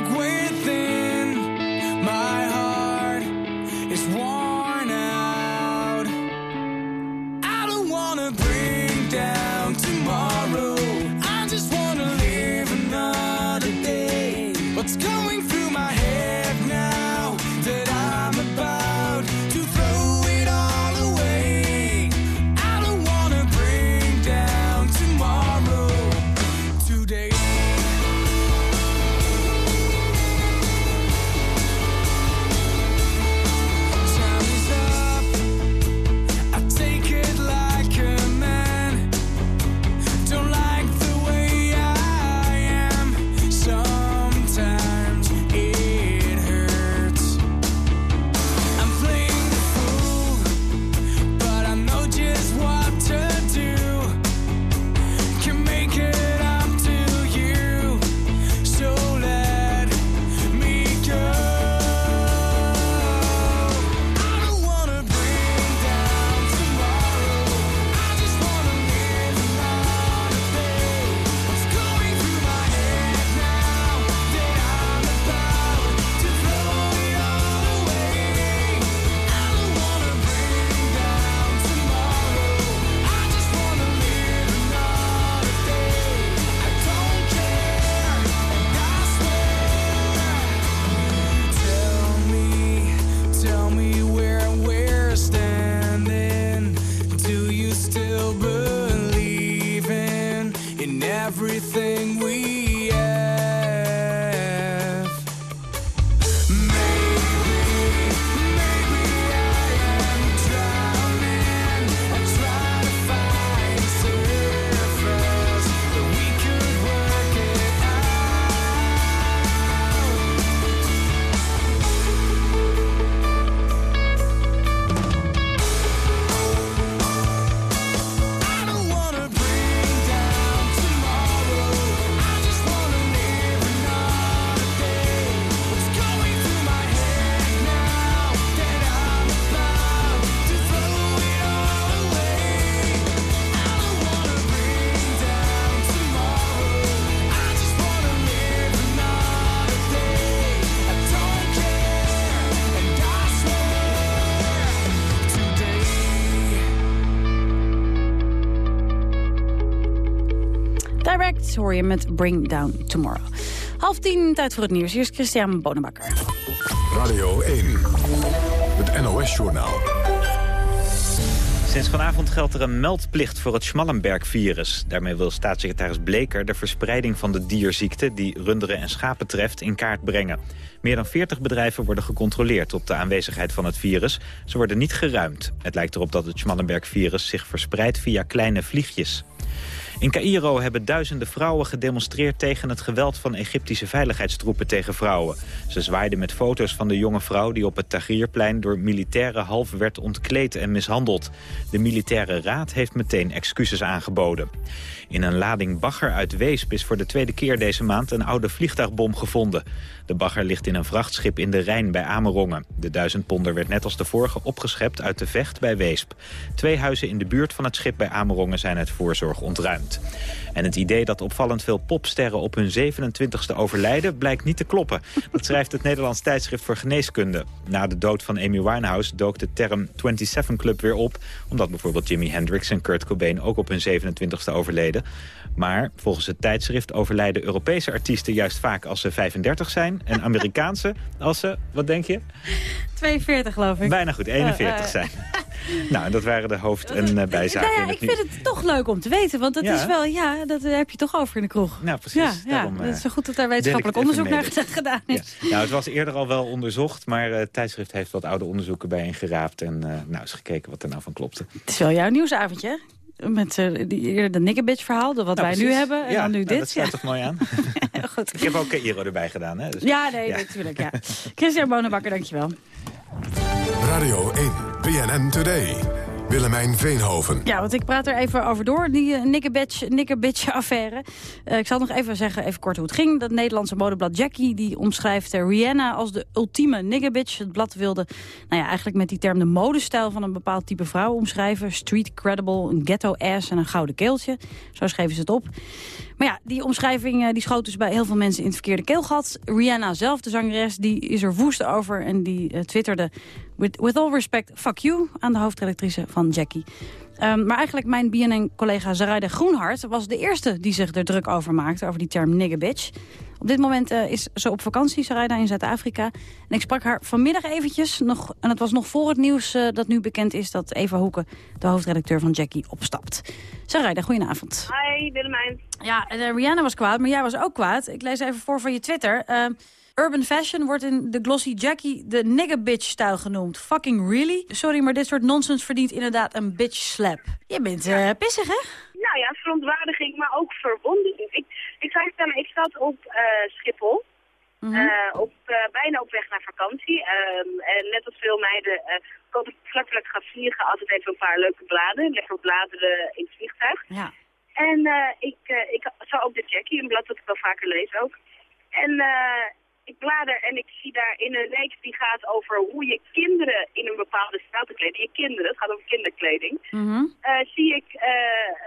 Act hoor je met Bring Down Tomorrow. Half tien, tijd voor het nieuws. Hier is Christian Bonenbakker. Radio 1, het NOS-journaal. Sinds vanavond geldt er een meldplicht voor het Schmallenberg-virus. Daarmee wil staatssecretaris Bleker de verspreiding van de dierziekte... die runderen en schapen treft, in kaart brengen. Meer dan 40 bedrijven worden gecontroleerd op de aanwezigheid van het virus. Ze worden niet geruimd. Het lijkt erop dat het Schmallenberg-virus zich verspreidt via kleine vliegjes. In Cairo hebben duizenden vrouwen gedemonstreerd tegen het geweld van Egyptische veiligheidstroepen tegen vrouwen. Ze zwaaiden met foto's van de jonge vrouw die op het Tahrirplein door militairen half werd ontkleed en mishandeld. De militaire raad heeft meteen excuses aangeboden. In een lading bagger uit Weesp is voor de tweede keer deze maand een oude vliegtuigbom gevonden. De bagger ligt in een vrachtschip in de Rijn bij Amerongen. De duizendponder werd net als de vorige opgeschept uit de vecht bij Weesp. Twee huizen in de buurt van het schip bij Amerongen zijn uit voorzorg ontruimd. En het idee dat opvallend veel popsterren op hun 27e overlijden... blijkt niet te kloppen. Dat schrijft het Nederlands tijdschrift voor geneeskunde. Na de dood van Amy Winehouse dook de term 27 Club weer op... omdat bijvoorbeeld Jimi Hendrix en Kurt Cobain ook op hun 27e overleden. Maar volgens het tijdschrift overlijden Europese artiesten juist vaak als ze 35 zijn... en Amerikaanse als ze, wat denk je? 42 geloof ik. Bijna goed, 41 Eh, eh. zijn. (laughs) nou, dat waren de hoofd- en eh, bijzaken Nou ja, ik vind het toch leuk om te weten, want dat Ja, is wel, ja, dat eh, heb je toch over in de kroeg. Nou, precies. Ja, ja Daarom, dat is eh, zo goed dat daar wetenschappelijk onderzoek naar (laughs) gedaan is. Nou, het was eerder al wel onderzocht, maar het tijdschrift heeft wat oude onderzoeken bijeengeraapt. En nou, is gekeken wat er nou van klopte. Het is wel jouw nieuwsavondje, hè? Met eh, die, de Nickebitch verhaal, wat Nou, wij nu precies. hebben. En ja, dan nu nou, dit. dat sluit ja. toch mooi aan? (laughs) Ik heb ook Cairo erbij gedaan. Hè? Dus, ja, nee, natuurlijk. Ja. Christian Bonenbakker, dankjewel. Radio 1, BNN Today. Willemijn Veenhoven. Ja, want ik praat er even over door, die uh, Nickebitch-affaire. Eh, ik zal nog even zeggen, even kort hoe het ging. Dat Nederlandse modeblad Jackie, die omschrijft eh, Rihanna als de ultieme Nickebitch. Het blad wilde nou ja, eigenlijk met die term de modestijl van een bepaald type vrouw omschrijven. Street credible, een ghetto ass en een gouden keeltje. Zo schreven ze het op. Maar ja, die omschrijving eh, die schoot dus bij heel veel mensen in het verkeerde keelgat. Rihanna zelf, de zangeres, die is er woest over en die eh, twitterde... With, with all respect, fuck you, aan de hoofdredactrice van Jackie. Um, maar eigenlijk mijn BNN-collega Zaraida Groenhart was de eerste die zich er druk over maakte, over die term nigger bitch. Op dit moment uh, is ze op vakantie, Zaraida, in Zuid-Afrika. En ik sprak haar vanmiddag eventjes, nog, en het was nog voor het nieuws uh, dat nu bekend is dat Eva Hoeken, de hoofdredacteur van Jackie, opstapt. Zaraida, goedenavond. Hi, Willemijn. Ja, uh, Rihanna was kwaad, maar jij was ook kwaad. Ik lees even voor van je Twitter. Urban fashion wordt in de glossy Jackie de nigger bitch stijl genoemd. Fucking really? Sorry, maar dit soort nonsens verdient inderdaad een bitch slap. Je bent uh, pissig, hè? Nou ja, verontwaardiging, maar ook verwondering. Ik, ik zou vertellen, ik zat op uh, Schiphol. Mm -hmm. uh, op, bijna op weg naar vakantie. Um, en net als veel meiden, als ik vlak voordat ik ga vliegen, altijd even een paar leuke bladen. Lekker bladeren in het vliegtuig. Ja. En ik, ik zag ook de Jackie, een blad dat ik wel vaker lees ook. En ik blader en ik zie daar in een reeks die gaat over hoe je kinderen in een bepaalde stijl te kleden. Je kinderen, het gaat over kinderkleding. Mm -hmm. uh, zie ik uh,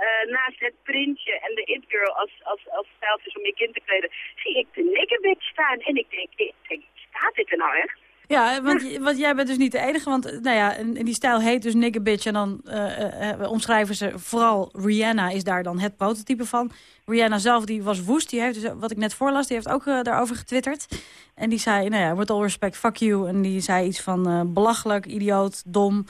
uh, naast het printje en de it girl als, als, als stijltjes om je kind te kleden, zie ik de nikkerbit staan. En ik denk, ik denk, staat dit er nou echt? Ja, want, jij bent dus niet de enige, want nou ja, die stijl heet dus nigger bitch. En dan uh, omschrijven ze, vooral Rihanna is daar dan het prototype van. Rihanna zelf, die was woest, die heeft dus, wat ik net voorlas, die heeft ook daarover getwitterd. En die zei, nou ja, with all respect, fuck you. En die zei iets van belachelijk, idioot, dom.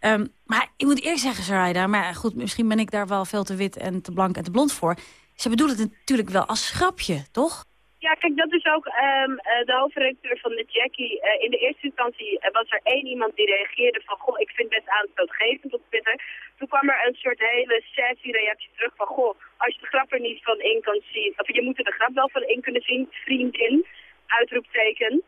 Um, maar ik moet eerlijk zeggen, Sarayda, maar goed, misschien ben ik daar wel veel te wit en te blank en te blond voor. Ze bedoelen het natuurlijk wel als grapje, toch? Ja, kijk, dat is ook um, uh, de hoofdredacteur van de Jackie. Uh, in de eerste instantie uh, was er één iemand die reageerde van... goh, ik vind het best aanstootgevend op Twitter. Toen kwam er een soort hele sassy reactie terug van... goh, als je de grap er niet van in kan zien... of je moet er de grap wel van in kunnen zien, vriendin, uitroepteken...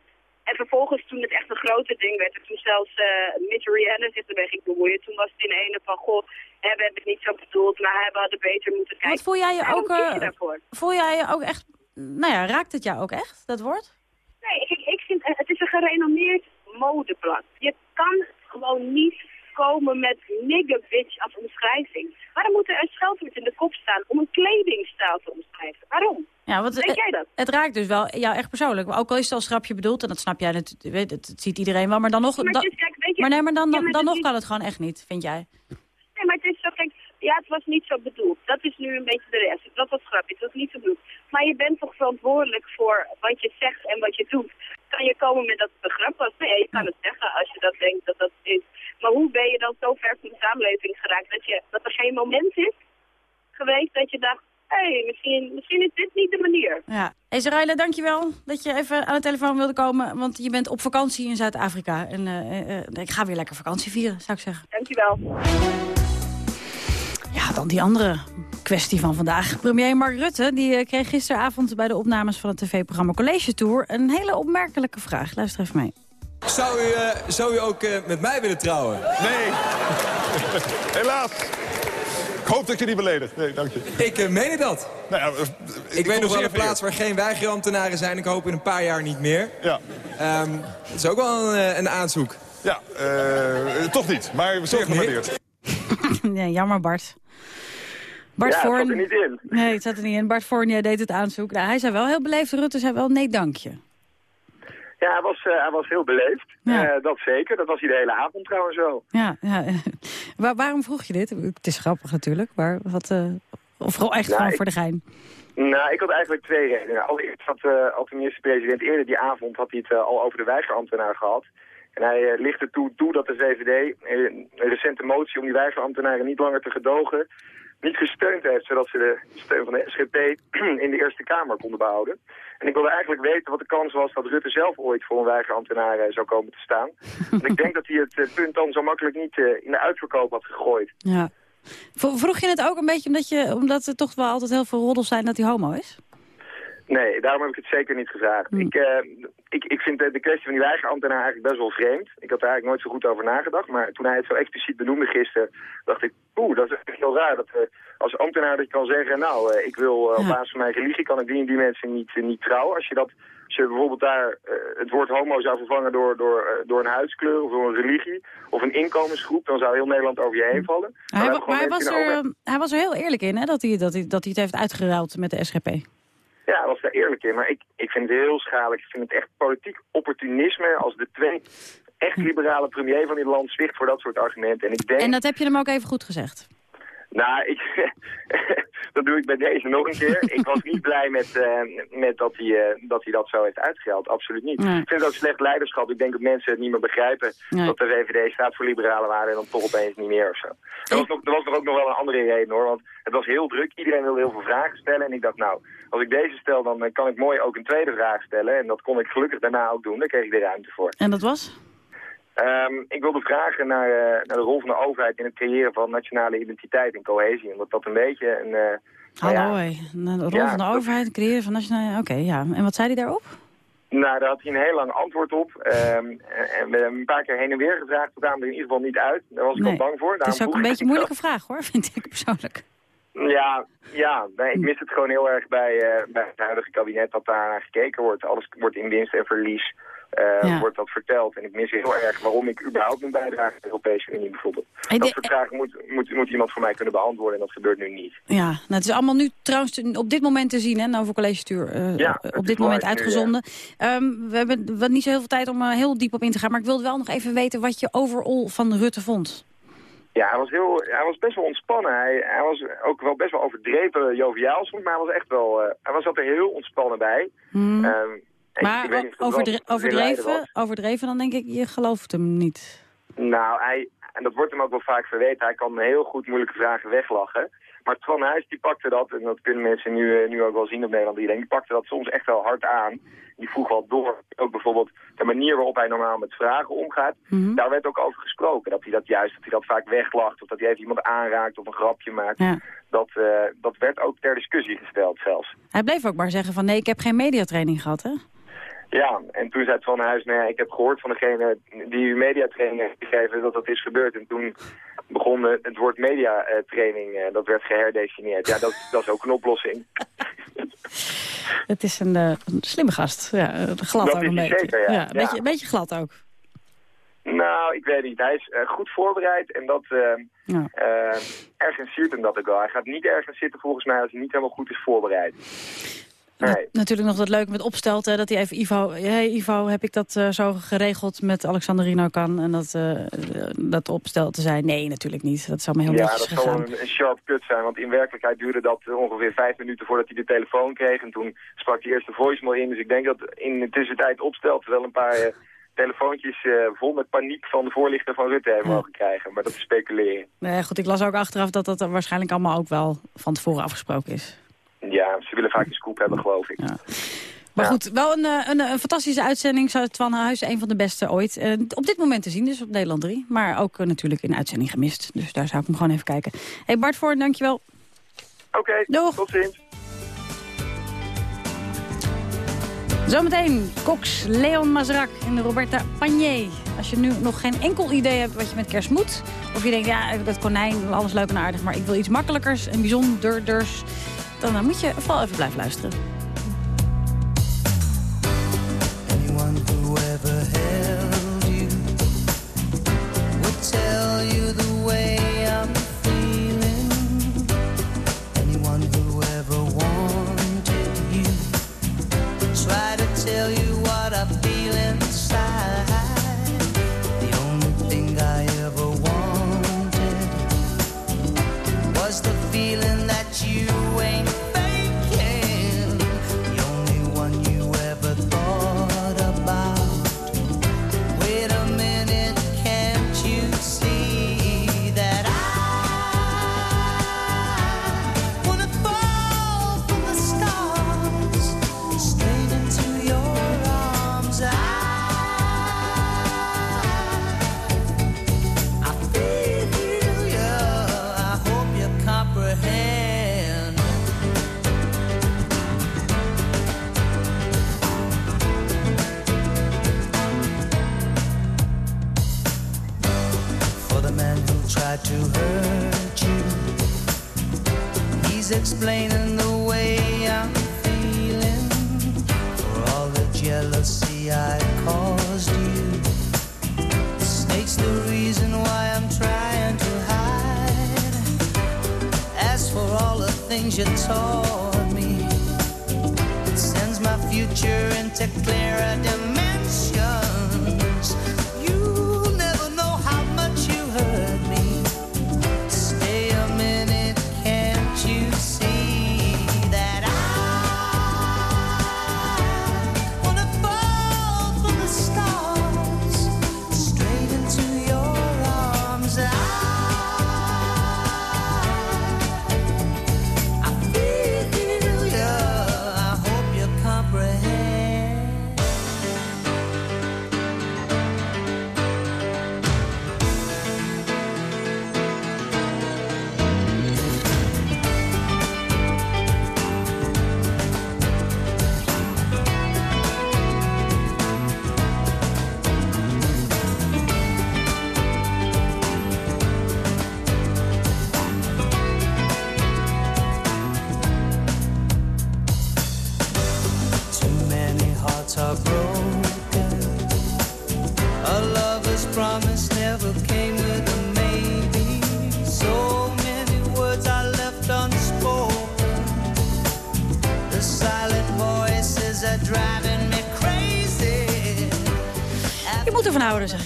En vervolgens, toen het echt een groter ding werd, en toen zelfs uh, Miss Rihanna zich ermee ging bemoeien, toen was het in ene van, goh, hè, we hebben het niet zo bedoeld, maar we hadden beter moeten kijken. Wat voel jij je ook, uh, voel jij je ook echt, nou ja, raakt het jou ook echt, dat woord? Nee, ik, ik vind, het is een gerenommeerd modeblad. Je kan gewoon niet komen met nigger bitch als omschrijving. Waarom moet er een scheldwoord in de kop staan om een kledingstijl te omschrijven? Waarom? Ja, want Denk jij dat? Het raakt dus wel jou echt persoonlijk. Ook al is het als grapje bedoeld, en dat snap jij, het, weet, het, het ziet iedereen wel, maar dan nog... Maar, da, het is, kijk, weet je, maar nee, maar dan, ja, dan, maar dan het nog is- kan het gewoon echt niet, vind jij? Nee, maar het is zo, kijk, ja, het was niet zo bedoeld. Dat is nu een beetje de reactie. Dat was grappig, het was niet zo bedoeld. Maar je bent toch verantwoordelijk voor wat je zegt en wat je doet. Kan je komen met dat het een grap was? Nee, je kan het zeggen als je dat denkt dat dat is. Maar hoe ben je dan zo ver van de samenleving geraakt dat, je, dat er geen moment is geweest dat je dacht... Hé, hey, misschien, misschien is dit niet de manier. Ja. Ezraile, dankjewel dat je even aan de telefoon wilde komen. Want je bent op vakantie in Zuid-Afrika. En eh, eh, eh, ik ga weer lekker vakantie vieren, zou ik zeggen. Dankjewel. Ja, dan die andere kwestie van vandaag. Premier Mark Rutte die eh, kreeg gisteravond bij de opnames van het tv-programma College Tour... een hele opmerkelijke vraag. Luister even mee. Zou u, eh, zou u ook eh, met mij willen trouwen? Nee. (laughs) Helaas. Ik hoop dat ik je niet beledig. Nee, dank je. Ik eh, meen dat. Nou ja, Ik, weet nog wel een plaats waar geen weigerambtenaren zijn. Ik hoop in een paar jaar niet meer. Ja. Ehm, dat is ook wel een, een aanzoek. Ja, eh, toch niet. Maar zeer Toch niet? (laughs) nee, jammer Bart. Bart Ja, het zat er niet in. Nee, het zat er niet in. Bart Voorn deed het aanzoek. Nou, hij zei wel heel beleefd. Rutte zei wel nee, dank je. Ja, hij was, eh, hij was heel beleefd. Ja. Eh, dat zeker. Dat was hij de hele avond trouwens zo. Ja, ja. (laughs) Waar, waarom vroeg je dit? Het is grappig natuurlijk, maar wat... eh, of gewoon echt Nou, gewoon voor de gein? Nou, ik had eigenlijk twee redenen. Allereerst had, had de minister-president eerder die avond had hij het al over de weigerambtenaar gehad. En hij eh, lichtte toe, toe dat de VVD eh, een recente motie om die weigerambtenaren niet langer te gedogen niet gesteund heeft, zodat ze de steun van de SGP (clears throat) in de Eerste Kamer konden behouden. En ik wilde eigenlijk weten wat de kans was dat Rutte zelf ooit voor een weigerambtenaar eh, zou komen te staan. (laughs) Want ik denk dat hij het punt dan zo makkelijk niet in de uitverkoop had gegooid. Ja. Vro- Vroeg je het ook een beetje omdat, je, omdat er toch wel altijd heel veel roddels zijn dat hij homo is? Nee, daarom heb ik het zeker niet gevraagd. Ik, eh, ik, ik vind de, de kwestie van die weigerambtenaar eigenlijk best wel vreemd. Ik had er eigenlijk nooit zo goed over nagedacht. Maar toen hij het zo expliciet benoemde gisteren, dacht ik... Oeh, dat is echt heel raar. Dat eh, als ambtenaar dat je kan zeggen... Nou, eh, ik wil eh, op basis van mijn religie kan ik die en die mensen niet, eh, niet trouwen. Als je, dat, als je bijvoorbeeld daar eh, het woord homo zou vervangen door, door, eh, door een huidskleur... of door een religie of een inkomensgroep... dan zou heel Nederland over je heen vallen. Maar Hij, maar was er, hij was er heel eerlijk in, hè, dat hij, dat, hij, dat hij het heeft uitgeruild met de SGP. Ja, hij was daar eerlijk in. Maar ik, ik vind het heel schadelijk. Ik vind het echt politiek opportunisme als de twee echt liberale premier van dit land zwicht voor dat soort argumenten. En ik denk... En dat heb je hem ook even goed gezegd. Nou, ik, (laughs) dat doe ik bij deze nog een keer. Ik was niet blij met, eh, met dat, hij, eh, dat hij dat zo heeft uitgehaald. Absoluut niet. Nee. Ik vind het ook slecht leiderschap. Ik denk dat mensen het niet meer begrijpen Nee. dat de VVD staat voor liberale waarden en dan toch opeens niet meer of zo. Er was, nog, er was nog ook nog wel een andere reden hoor, want het was heel druk. Iedereen wilde heel veel vragen stellen en ik dacht nou, als ik deze stel dan eh, kan ik mooi ook een tweede vraag stellen. En dat kon ik gelukkig daarna ook doen, daar kreeg ik de ruimte voor. En dat was? Ehm, ik wilde vragen naar, eh, naar de rol van de overheid in het creëren van nationale identiteit en cohesie. Omdat dat een beetje een... eh, nou Hallo, ja. De rol Ja, van de dat- overheid, creëren van nationale... Oké, ja. En wat zei hij daarop? Nou, daar had hij een heel lang antwoord op. Ehm, en we hebben een paar keer heen en weer gevraagd. We kwamen er in ieder geval niet uit. Daar was ik Nee. al bang voor. Het is Daarom ook een beetje een moeilijke vraag, hoor, (laughs) vind ik persoonlijk. Ja, ja nee, ik mis het gewoon heel erg bij, eh, bij het huidige kabinet dat daar naar gekeken wordt. Alles wordt in winst en verlies. eh, Ja. wordt dat verteld. En ik mis heel erg waarom ik überhaupt moet bijdragen aan de Europese Unie bijvoorbeeld. Dat de- soort vragen moet, moet, moet iemand voor mij kunnen beantwoorden en dat gebeurt nu niet. Ja, nou, het is allemaal nu trouwens op dit moment te zien, hè, Nova College Tour. eh, Ja, op dit moment nu, uitgezonden. Ehm, we hebben niet zo heel veel tijd om er heel diep op in te gaan. Maar ik wilde wel nog even weten wat je overal van Rutte vond. Ja, hij was, heel, hij was best wel ontspannen. Hij, hij was ook wel best wel overdreven joviaal soms, maar hij was echt wel... eh, hij was altijd er heel ontspannen bij. Hmm. Ehm, maar ik overdre- overdreven, overdreven, dan denk ik, je gelooft hem niet. Nou, hij, en dat wordt hem ook wel vaak verweten, hij kan heel goed moeilijke vragen weglachen. Maar Twan Huis die pakte dat, en dat kunnen mensen nu, eh, nu ook wel zien op Nederland 3, denk ik, die pakte dat soms echt wel hard aan. Die vroeg wel door. Ook bijvoorbeeld de manier waarop hij normaal met vragen omgaat. Mhm. Daar werd ook over gesproken. Dat hij dat juist, dat hij dat vaak weglacht, of dat hij even iemand aanraakt of een grapje maakt. Ja. Dat, eh, dat werd ook ter discussie gesteld zelfs. Hij bleef ook maar zeggen van nee, ik heb geen mediatraining gehad, hè? Ja, en toen zei Twan Huis, nou ja, ik heb gehoord van degene die u mediatraining heeft gegeven dat dat is gebeurd. En toen begon eh, het woord mediatraining, eh, dat werd geherdefinieerd. Ja, dat, dat is ook een oplossing. (laughs) Het is een, eh, een slimme gast. Ja, eh, glad Dat ook een beetje. zeker, ja. een, beetje, Ja. een beetje glad ook. Nou, ik weet niet. Hij is goed voorbereid en dat Ja. ergens siert hem dat ook wel. Hij gaat niet ergens zitten volgens mij als hij niet helemaal goed is voorbereid. Nee. Natuurlijk nog dat leuke met opstelten. Dat hij even Ivo... Hey Ivo, heb ik dat eh, zo geregeld met Alexander Rino kan? En dat, eh dat opstelten zei, nee, natuurlijk niet. Dat is allemaal heel ja, netjes dat zal gegaan. een, een sharp cut zijn, want in werkelijkheid duurde dat ongeveer vijf minuten voordat hij de telefoon kreeg. En toen sprak hij eerst de voicemail in, dus ik denk dat in de tussentijd opstelt wel een paar eh, telefoontjes vol met paniek van de voorlichter van Rutte hebben mogen krijgen. Maar dat is speculeren. Nee, goed, ik las ook achteraf dat dat er waarschijnlijk allemaal ook wel van tevoren afgesproken is. Ja, ze willen vaak een scoop hebben, geloof ik. Maar goed, wel een, eh, een, een fantastische uitzending. Zou het van Huis een van de beste ooit. Eh, op dit moment te zien, dus op Nederland 3. Maar ook eh, natuurlijk in uitzending gemist. Dus daar zou ik hem gewoon even kijken. hey Bart Voor, dankjewel. Oké, tot ziens. Zometeen Cox, Leon Mazerak en Roberta Panier. Als je nu nog geen enkel idee hebt wat je met kerst moet... of je denkt, ja, dat konijn, alles leuk en aardig... maar ik wil iets makkelijkers en bijzonderders... dan moet je vooral even blijven luisteren. Tell you the way I'm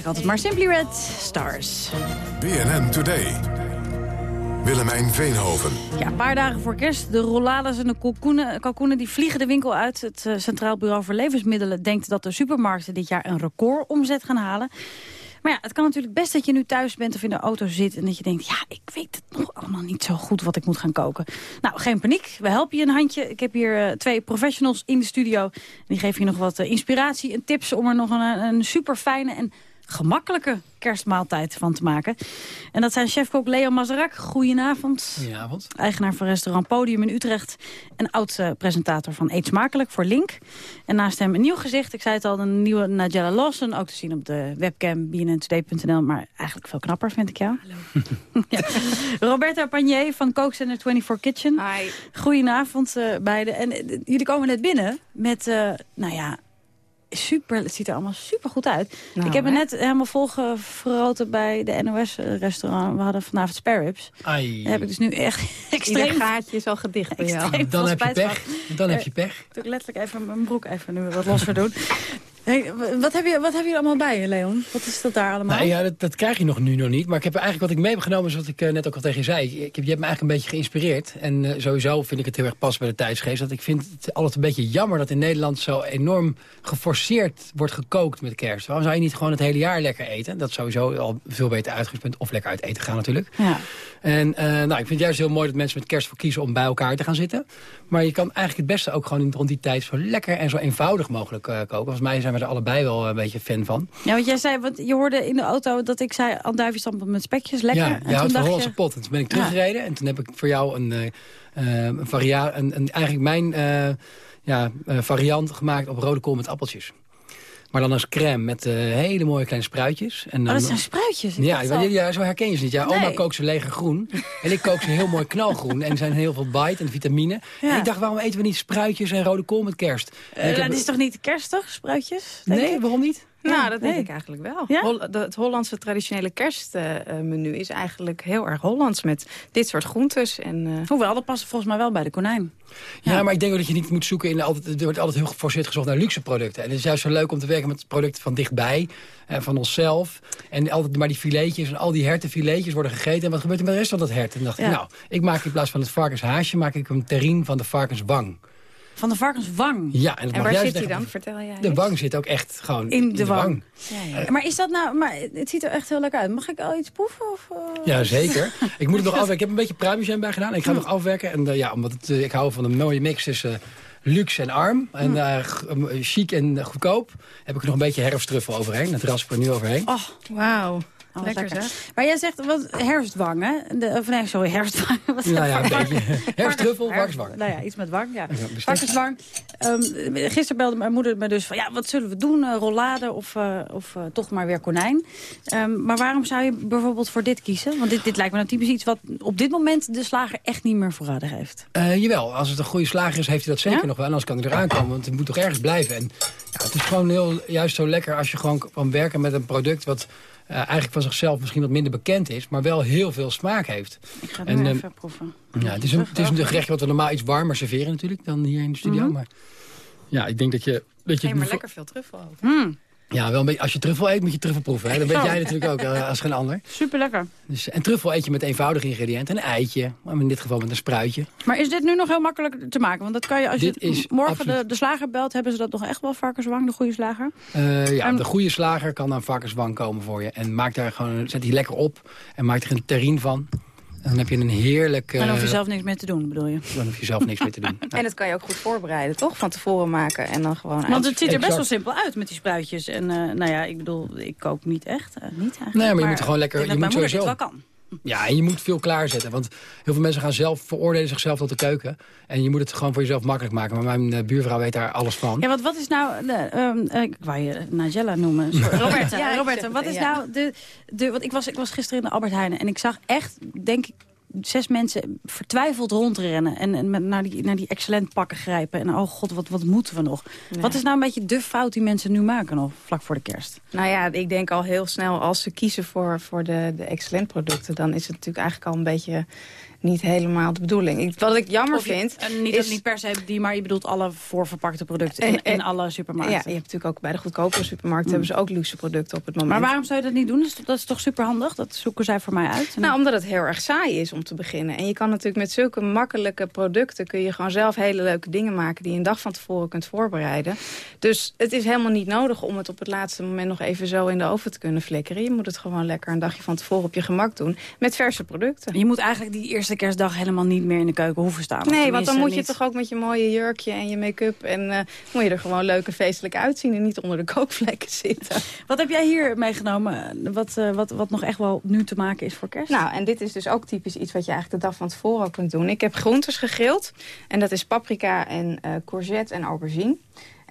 ik altijd maar. Simply Red Stars. BNN Today. Willemijn Veenhoven. Ja, een paar dagen voor kerst. De rollades en de kalkoenen, kalkoenen die vliegen de winkel uit. Het eh, Centraal Bureau voor Levensmiddelen denkt dat de supermarkten dit jaar een recordomzet gaan halen. Maar ja, het kan natuurlijk best dat je nu thuis bent of in de auto zit... en dat je denkt, ja, ik weet het nog allemaal niet zo goed wat ik moet gaan koken. Nou, geen paniek. We helpen je een handje. Ik heb hier eh, twee professionals in de studio. Die geven je nog wat eh, inspiratie en tips... om er nog een, een super fijne en gemakkelijke kerstmaaltijd van te maken. En dat zijn chefkok Leo Mazarak. Goedenavond. Goedenavond. Eigenaar van restaurant Podium in Utrecht. En oud-presentator van Eet Smakelijk voor Link. En naast hem een nieuw gezicht. Ik zei het al, een nieuwe Nigella Lawson. Ook te zien op de webcam bnntoday.nl. Maar eigenlijk veel knapper, vind ik jou. (laughs) ja. Roberta Panier van Kookcenter 24 Kitchen. Goedenavond uh, beiden. En uh, jullie komen net binnen met, uh, nou ja super, het ziet er allemaal super goed uit. Nou, ik heb me net helemaal volgefroten bij de NOS-restaurant. We hadden vanavond. Ai. Daar heb ik dus nu echt (laughs) extreem... Ieder gaatje is al gedicht bij jou. Dan heb je pech. Dan heb Eh, je pech. Ik doe letterlijk even mijn broek even nu wat losser doen. Hey, wat, heb je, wat heb je allemaal bij je, Leon? Wat is dat daar allemaal? Nou ja, dat, dat krijg je nog nu nog niet. Maar ik heb eigenlijk wat ik mee heb genomen, is wat ik eh, net ook al tegen je zei. Ik heb, je hebt me eigenlijk een beetje geïnspireerd. En eh, sowieso vind ik het heel erg pas bij de tijdsgeest. Dat ik vind het altijd een beetje jammer dat in Nederland zo enorm geforceerd wordt gekookt met kerst. Waarom zou je niet gewoon het hele jaar lekker eten? Dat is sowieso al veel beter uitgangspunt. Of lekker uit eten gaan natuurlijk. Ja. En eh, nou, ik vind het juist heel mooi dat mensen met kerst voor kiezen om bij elkaar te gaan zitten. Maar je kan eigenlijk het beste ook gewoon rond die tijd zo lekker en zo eenvoudig mogelijk koken. Volgens mij zijn we er allebei wel een beetje fan van. Ja, want jij zei, want je hoorde in de auto dat ik zei... andijvie met spekjes, lekker. Ja, En je houdt van Hollandse je- pot. En toen ben ik teruggereden. En toen heb ik voor jou een, eh, eh, een, een, een eigenlijk mijn eh, ja, eh, variant gemaakt op rode kool met appeltjes. Maar dan als crème met eh, hele mooie kleine spruitjes. En Oh, dan, dat zijn spruitjes. Ja, ja, zo herken je ze niet. Ja, oma kookt ze leger groen. (laughs) En ik kook ze heel mooi knalgroen. En er zijn heel veel bite en vitamine. Ja. En ik dacht, waarom eten we niet spruitjes en rode kool met kerst? En Eh, heb- dat is toch niet kerstig, spruitjes? Nee, ik? waarom niet? Nou, Ja, dat nee. denk ik eigenlijk wel. Ja? Hol- de- het Hollandse traditionele kerstmenu is eigenlijk heel erg Hollands met dit soort groentes. En, eh, Hoewel, dat past volgens mij wel bij de konijn. Ja, maar ik denk ook dat je niet moet zoeken in... Altijd, er wordt altijd heel geforceerd gezocht naar luxe producten. En het is juist zo leuk om te werken met producten van dichtbij. En van onszelf. En altijd maar die filetjes en al die hertenfiletjes worden gegeten. En wat gebeurt er met de rest van dat hert? En dan dacht ik, nou, ik maak in plaats van het varkenshaasje... maak ik een terrine van de varkenswang. Van de varkenswang. Ja, en, waar zit die echt- dan? Vertel jij De wang zit ook echt gewoon In de wang. Eh, Maar is dat nou... Maar het ziet er echt heel lekker uit. Mag ik al iets proeven? Of, eh? Ja, zeker. Ik moet het nog (laughs) afwerken. Ik heb een beetje pruimjam bij gedaan. Ik ga het nog afwerken. En eh, ja, omdat het, eh, ik hou van een mooie mix tussen luxe en arm. En eh, g- eh, chic en goedkoop. Heb ik er nog een beetje herfsttruffel overheen. Dat rasp ik er nu overheen. Oh, wauw. Oh, lekker, lekker. zeg. Maar jij zegt wat herfstwang, hè? De, of nee, sorry, herfstwang. Wat Nou ja, een varkens- beetje. (laughs) Herfsttruffel, Herfst- varkenswang. Nou ja, iets met wang, ja. Varkenswang. Ehm, gisteren belde mijn moeder me dus van, ja, wat zullen we doen? Eh, rollade of, eh, of eh, toch maar weer konijn? Ehm, maar waarom zou je bijvoorbeeld voor dit kiezen? Want dit, dit lijkt me nou typisch iets wat op dit moment de slager echt niet meer voorradig heeft. Eh, jawel, als het een goede slager is, heeft hij dat zeker Ja? nog wel. En anders kan hij eraan komen, want het moet toch ergens blijven. En ja, het is gewoon heel, juist zo lekker als je gewoon kan werken met een product... wat eh, eigenlijk van zichzelf misschien wat minder bekend is... maar wel heel veel smaak heeft. Ik ga het En, nu ehm, even proeven. Ja, het is, een, het is een gerechtje wat we normaal iets warmer serveren natuurlijk... dan hier in de studio. Mhm. Maar ja, ik denk dat je... Dat je Hey, maar lekker veel truffel over. Ja, wel een beetje, als je truffel eet, moet je truffel proeven. Hè? Dat weet jij natuurlijk ook eh, als geen ander. Super lekker. Dus, en truffel eet je met eenvoudige ingrediënten. Een eitje, maar in dit geval met een spruitje. Maar is dit nu nog heel makkelijk te maken? Want dat kan je als Dit je morgen de, de slager belt, hebben ze dat nog echt wel varkenswang, de goede slager? Eh, ja, En- de goede slager kan dan varkenswang komen voor je. En maak daar gewoon, zet die lekker op en maak er een terrine van. En dan heb je een heerlijk... En dan hoef je eh, zelf niks meer te doen, bedoel je? Dan hoef je zelf niks meer te doen. Nou, (laughs) Ja. En dat kan je ook goed voorbereiden, toch? Van tevoren maken en dan gewoon Want het ziet er best wel simpel uit met die spruitjes. En eh, nou ja, ik bedoel, ik kook niet echt. eh, niet eigenlijk. Nee, maar je moet er gewoon lekker- ik denk je dat moet mijn moeder sowieso- wel kan. Ja, en je moet veel klaarzetten. Want heel veel mensen gaan zelf veroordelen zichzelf tot de keuken. En je moet het gewoon voor jezelf makkelijk maken. Maar mijn eh, buurvrouw weet daar alles van. Ja, want wat is nou... De, ehm, eh, ik wou je Nigella noemen. Sorry, (laughs) Roberta, Ja, Roberta wat is ja. nou de... de want ik was, ik was gisteren in de Albert Heijn en ik zag echt, denk ik, zes mensen vertwijfeld rondrennen. En, en met, naar, die, naar die excellent pakken grijpen. En oh god, wat, wat moeten we nog? Wat is nou een beetje de fout die mensen nu maken nog, vlak voor de kerst? Nou ja, ik denk al heel snel als ze kiezen voor, voor de, de excellent producten... dan is het natuurlijk eigenlijk al een beetje niet helemaal de bedoeling. Ik, wat ik jammer je- vind... en niet, is, dat niet per se die, maar je bedoelt alle voorverpakte producten in, in alle supermarkten. Ja, je hebt natuurlijk ook bij de goedkopere supermarkten... Mm. hebben ze ook luxe producten op het moment. Maar waarom zou je dat niet doen? Dat is, dat is toch superhandig? Dat zoeken zij voor mij uit. Nou, omdat het heel erg saai is om te beginnen. En je kan natuurlijk met zulke makkelijke producten... kun je gewoon zelf hele leuke dingen maken... die je een dag van tevoren kunt voorbereiden. Dus het is helemaal niet nodig om het op het laatste moment... nog even zo in de oven te kunnen flikkeren. Je moet het gewoon lekker een dagje van tevoren op je gemak doen. Met verse producten. Je moet eigenlijk die eerste kerstdag helemaal niet meer in de keuken hoeven staan. Nee, want dan moet je niet- toch ook met je mooie jurkje en je make-up... en eh, moet je er gewoon leuk en feestelijk uitzien... en niet onder de kookvlekken zitten. (laughs) Wat heb jij hier meegenomen? Wat, eh, wat, wat nog echt wel nu te maken is voor kerst? Nou, en dit is dus ook typisch iets wat je eigenlijk de dag van tevoren ook kunt doen. Ik heb groentes gegrild. En dat is paprika en eh, courgette en aubergine.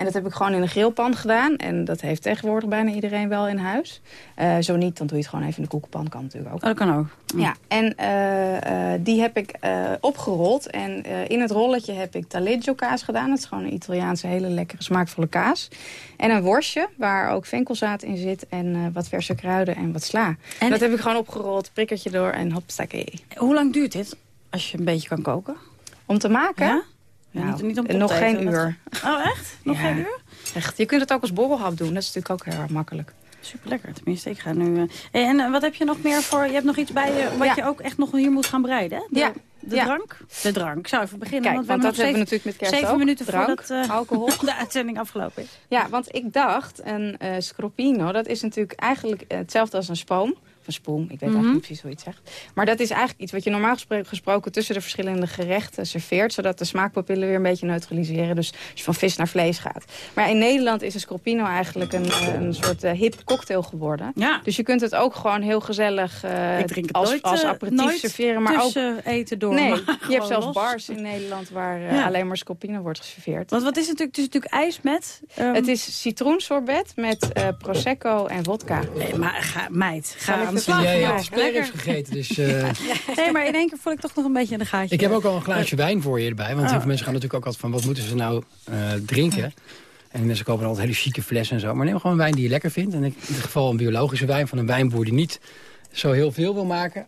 En dat heb ik gewoon in een grillpan gedaan. En dat heeft tegenwoordig bijna iedereen wel in huis. Eh, zo niet, dan doe je het gewoon even in de koekenpan. Kan natuurlijk ook. Oh, dat kan ook. Ja, en eh, eh, die heb ik opgerold. En in het rolletje heb ik taleggio kaas gedaan. Dat is gewoon een Italiaanse hele lekkere smaakvolle kaas. En een worstje waar ook venkelzaad in zit. En wat verse kruiden en wat sla. En- dat heb ik gewoon opgerold, prikkertje door en hopstakee. Hoe lang duurt dit als je een beetje kan koken? Om te maken? Ja? Nou, niet, niet om op nog geen uur. Oh, echt? Nog Ja. geen uur? Echt. Je kunt het ook als borrelhap doen. Dat is natuurlijk ook heel erg makkelijk. Super lekker. Tenminste, ik ga nu. eh, hey, en eh, wat heb je nog meer voor? Je hebt nog iets bij je wat Ja. je ook echt nog hier moet gaan bereiden. Hè? De, Ja. De Ja. drank? De drank. Ik zou even beginnen. Kijk, want want dat hebben we natuurlijk met kerst zeven ook. minuten Drank, voordat eh, alcohol. (laughs) de uitzending afgelopen is. Ja, want ik dacht, een eh scropino, dat is natuurlijk eigenlijk eh, hetzelfde als een spoom. Een spoem, ik weet eigenlijk Mhm. niet precies hoe je het zegt. Maar dat is eigenlijk iets wat je normaal gespro- gesproken tussen de verschillende gerechten serveert. Zodat de smaakpapillen weer een beetje neutraliseren. Dus als je van vis naar vlees gaat. Maar in Nederland is een scropino eigenlijk een, eh, een soort eh, hip cocktail geworden. Ja. Dus je kunt het ook gewoon heel gezellig het als, nooit, als aperitief nooit serveren. Maar ook eten door. Nee, je hebt zelfs los. bars in Nederland waar Ja. alleen maar scropino wordt geserveerd. Want wat is het natuurlijk? Het is natuurlijk ijs met... ehm, Het is citroensorbet met prosecco en vodka. Nee, maar ga, meid, ga aan de slag. doen? Jij Ja, hebt sperrips gegeten, dus... eh, (laughs) Nee, maar in één keer voel ik toch nog een beetje in de gaatje. ik heb ook al een glaasje wijn voor je erbij. Want Oh. heel veel mensen gaan natuurlijk ook altijd van... wat moeten ze nou eh, drinken? En mensen kopen altijd hele chique flessen en zo. Maar neem gewoon een wijn die je lekker vindt. En in dit geval een biologische wijn van een wijnboer die niet zo heel veel wil maken.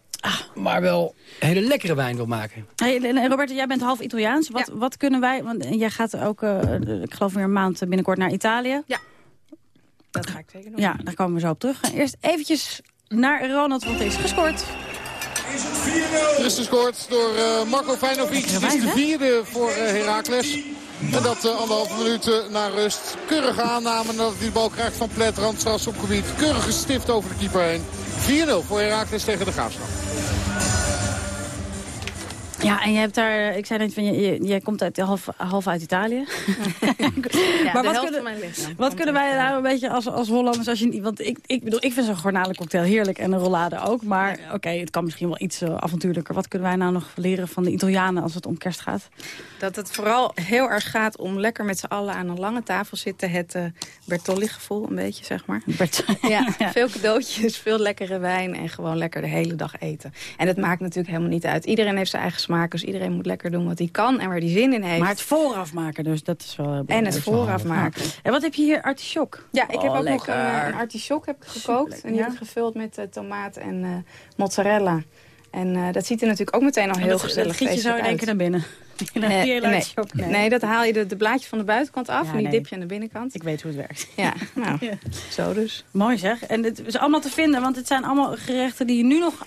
Maar wel een hele lekkere wijn wil maken. Hey, en Roberta, jij bent half Italiaans. Wat, wat kunnen wij... Want jij gaat ook, eh, ik geloof weer een maand binnenkort naar Italië. Ja. Dat ga ik zeker doen. Ja, daar komen we zo op terug. Eerst eventjes naar Ronald, want hij is gescoord. Is gescoord door eh, Marco Feinovic. Het is de vierde voor eh, Heracles. En dat uh, anderhalve minuut uh, na rust. Keurige aanname nadat hij de bal krijgt van Plet. Randstras op gebied. Keurig gestift over de keeper heen. 4-0 voor Heracles tegen de Graafschap. Ja, en je hebt daar, ik zei net van, je, je, jij komt uit, half, half uit Italië. Ja, (laughs) maar wat kunnen, van mijn lichaam wat kunnen wij nou een beetje als, als Hollanders, als je niet, want ik, ik bedoel, ik vind zo'n garnalencocktail heerlijk en een rollade ook, maar oké, het kan misschien wel iets uh, avontuurlijker. Wat kunnen wij nou nog leren van de Italianen als het om kerst gaat? Dat het vooral heel erg gaat om lekker met z'n allen aan een lange tafel zitten. Het uh, Bertolli-gevoel een beetje, zeg maar. Bert (laughs) ja, veel cadeautjes, veel lekkere wijn en gewoon lekker de hele dag eten. En het maakt natuurlijk helemaal niet uit. Iedereen heeft zijn eigen smaak, dus iedereen moet lekker doen wat hij kan en waar hij zin in heeft. Maar het vooraf maken dus, dat is wel En het vooraf maken. En wat heb je hier? Artichok? Ja, ik heb oh, ook lekker. nog een, een artichok heb ik gekookt. En die ja. heb ik gevuld met uh, tomaat en uh, mozzarella. En uh, dat ziet er natuurlijk ook meteen al heel dat, gezellig dat giet je zo in één keer naar binnen. (laughs) Nee, nee. Nee. nee, dat haal je de, de blaadje van de buitenkant af ja, en die nee. dip je aan de binnenkant. Ik weet hoe het werkt. Ja, (laughs) nou, ja. zo dus. Mooi zeg. En het is allemaal te vinden, want het zijn allemaal gerechten die je nu nog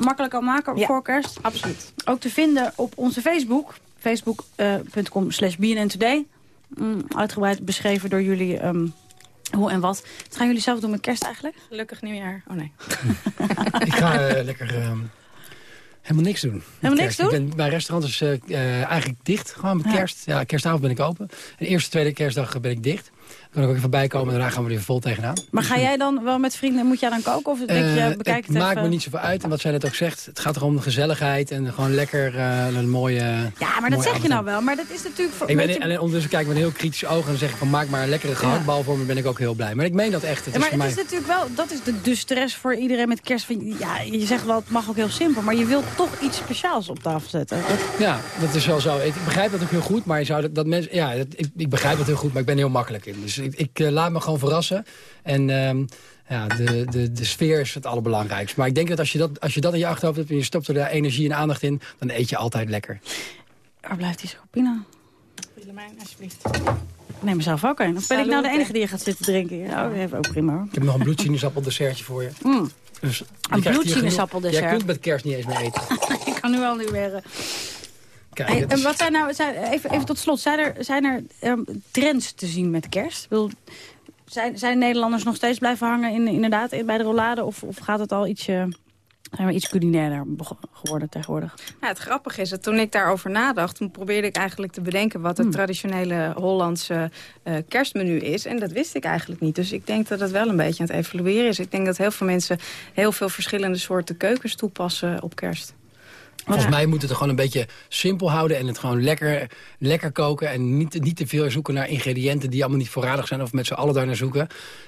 makkelijk kan maken ja, voor kerst. Absoluut. Ook te vinden op onze Facebook, facebook.com uh, slash bnntoday. Mm, uitgebreid beschreven door jullie um, hoe en wat. Wat gaan jullie zelf doen met kerst eigenlijk? Gelukkig nieuwjaar. Oh nee. (laughs) Ik ga uh, lekker... Um... Helemaal niks doen. Helemaal niks doen? Ik ben bij restaurants uh, eigenlijk dicht. Gewoon met kerst. Ja. ja, kerstavond ben ik open. En de eerste, tweede kerstdag ben ik dicht. Dan kan ik ook even bijkomen en daarna gaan we er weer vol tegenaan. Maar ga jij dan wel met vrienden, moet jij dan koken? Of denk je, uh, bekijk het, het maakt even? me niet zoveel uit. En wat zij net ook zegt, het gaat erom de gezelligheid en gewoon lekker uh, een mooie Ja, maar dat zeg je nou wel. Maar dat is natuurlijk... Voor, ik ben, je... alleen ondertussen kijk ik met een heel kritisch oog en zeg ik van maak maar een lekkere gehaktbal voor me, ben ik ook heel blij. Maar ik meen dat echt. Het ja, maar is het is natuurlijk wel, dat is de, de stress voor iedereen met kerst. Van, ja, je zegt wel, het mag ook heel simpel, maar je wilt toch iets speciaals op tafel zetten. Dat... Ja, dat is wel zo. Ik, ik begrijp dat ook heel goed, maar je zou dat, dat mensen, ja, dat, ik, ik, begrijp dat heel goed, maar ik ben heel makkelijk in. Dus ik, ik uh, laat me gewoon verrassen. En um, ja, de, de, de sfeer is het allerbelangrijkste. Maar ik denk dat als je dat, als je dat in je achterhoofd hebt en je stopt er de energie en aandacht in, dan eet je altijd lekker. Waar blijft die schopina? Willemijn, alsjeblieft. Ik neem mezelf ook een. Of ben ik nou de enige die je gaat zitten drinken? Ja, dat heeft ook prima. Ik heb nog een bloedsinusappel dessertje voor je. Mm. Dus een bloedsinusappel dessert. Jij kunt met kerst niet eens meer eten. (laughs) ik kan nu al niet meer... Kijk, en wat zijn nou, zijn, even, even tot slot, zijn er, zijn er um, trends te zien met kerst? Ik bedoel, zijn, zijn Nederlanders nog steeds blijven hangen in, inderdaad bij de rollade? Of, of gaat het al ietsje, zijn we iets culinairder geworden tegenwoordig? Ja, het grappige is dat toen ik daarover nadacht... toen probeerde ik eigenlijk te bedenken wat het hmm. traditionele Hollandse uh, kerstmenu is. En dat wist ik eigenlijk niet. Dus ik denk dat het wel een beetje aan het evolueren is. Ik denk dat heel veel mensen heel veel verschillende soorten keukens toepassen op kerst. Volgens mij moet het gewoon een beetje simpel houden... en het gewoon lekker, lekker koken. En niet, niet te veel zoeken naar ingrediënten die allemaal niet voorradig zijn... of met z'n allen daar naar zoeken.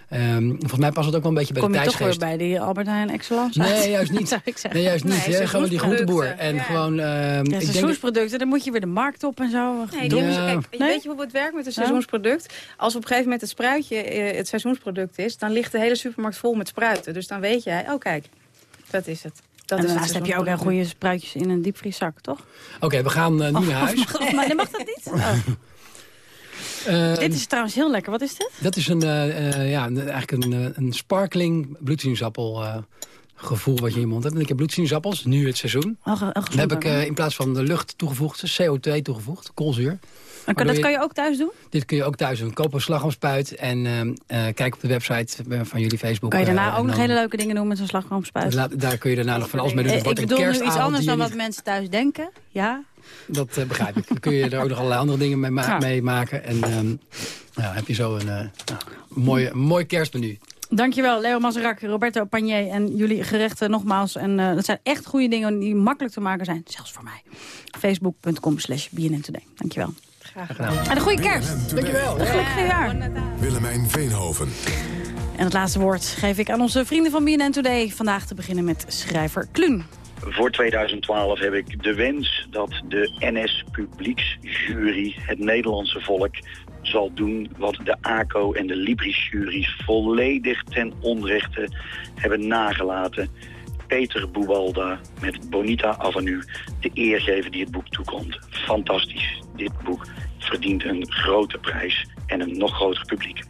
Ehm, volgens mij past het ook wel een beetje bij Kom de je toch tijdsgeest. weer bij die Albert Heijn Excellence? Nee, juist niet. (laughs) Zou ik zeggen. Nee, juist niet. Nee. Gewoon die groenteboer. En gewoon... ehm, Ja, ik denk seizoensproducten, dan moet je weer de markt op en zo. Nee, Doen. die hebben ze- kijk, Nee? Weet je hoe het werkt met een seizoensproduct? Als op een gegeven moment het spruitje eh, het seizoensproduct is... dan ligt de hele supermarkt vol met spruiten. Dus dan weet jij, oh kijk, dat is het. Dat en daarnaast heb je ook heel goede spruitjes in een diepvrieszak, toch? Oké, we gaan eh, nu naar huis. (laughs) Mag, maar mag dat niet? Oh. (laughs) Ehm, dit is trouwens heel lekker. Wat is dit? Dat is een, eh, eh, ja, een- eigenlijk een, eh, een sparkling bloedsinusappel eh, gevoel wat je in je mond hebt. En ik heb bloedsinusappels, nu het seizoen. Oh, oh, Dan heb ik eh, in plaats van de lucht toegevoegd, CO2 toegevoegd, koolzuur. En kan, Waardoor dat kan je ook thuis doen? Dit kun je ook thuis doen. Koop een slagroomspuit en ehm, eh, kijk op de website van jullie Facebook. Kan je daarna eh, ook nog hele leuke dingen doen met zo'n slagroomspuit? Daar kun je daarna nog van alles mee doen. Eh, ik bedoel nu iets anders dan wat mensen thuis denken. Ja. Dat begrijp ik. Dan kun je er ook nog allerlei andere dingen mee, ma- Ja. mee maken. En ja, heb je zo een, eh, nou, mooi, kerstmenu. Dankjewel, Leo Mazerak, Roberto Panier en jullie gerechten nogmaals. En dat zijn echt goede dingen die makkelijk te maken zijn. Zelfs voor mij. Facebook.com slash BNN Today. Dankjewel. Graag gedaan. En een goede kerst. Dankjewel. Een gelukkig nieuwjaar. Willemijn Veenhoven. En het laatste woord geef ik aan onze vrienden van BNN Today. Vandaag te beginnen met schrijver Kluun. Voor 2012 heb ik de wens dat de NS Publieksjury, het Nederlandse volk, zal doen wat de ACO en de Libris-juries volledig ten onrechte hebben nagelaten. Peter Boebalda met Bonita Avenue de eer geven die het boek toekomt. Fantastisch. Dit boek verdient een grote prijs en een nog groter publiek.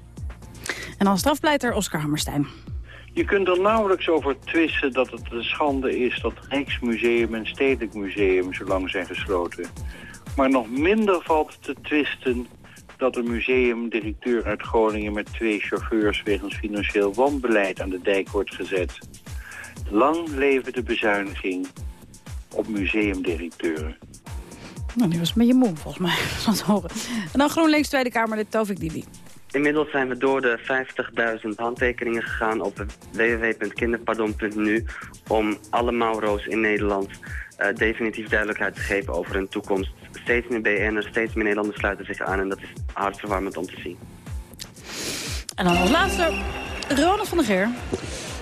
En als strafpleiter Oscar Hammerstein. Je kunt er nauwelijks over twisten dat het een schande is dat Rijksmuseum en Stedelijk Museum zo lang zijn gesloten. Maar nog minder valt te twisten dat een museumdirecteur uit Groningen met twee chauffeurs wegens financieel wanbeleid aan de dijk wordt gezet. Lang leven de bezuiniging op museumdirecteuren. Nou, die was een beetje moe volgens mij. (laughs) Van het horen. En dan GroenLinks Tweede Kamerlid Tovik Dibi. Inmiddels zijn we door de 50.000 handtekeningen gegaan op www.kinderpardon.nu om alle Mauro's in Nederland eh, definitief duidelijkheid te geven over hun toekomst. Steeds meer BN'ers, steeds meer Nederlanders sluiten zich aan en dat is hartverwarmend om te zien. En dan als laatste Ronald van der Geer.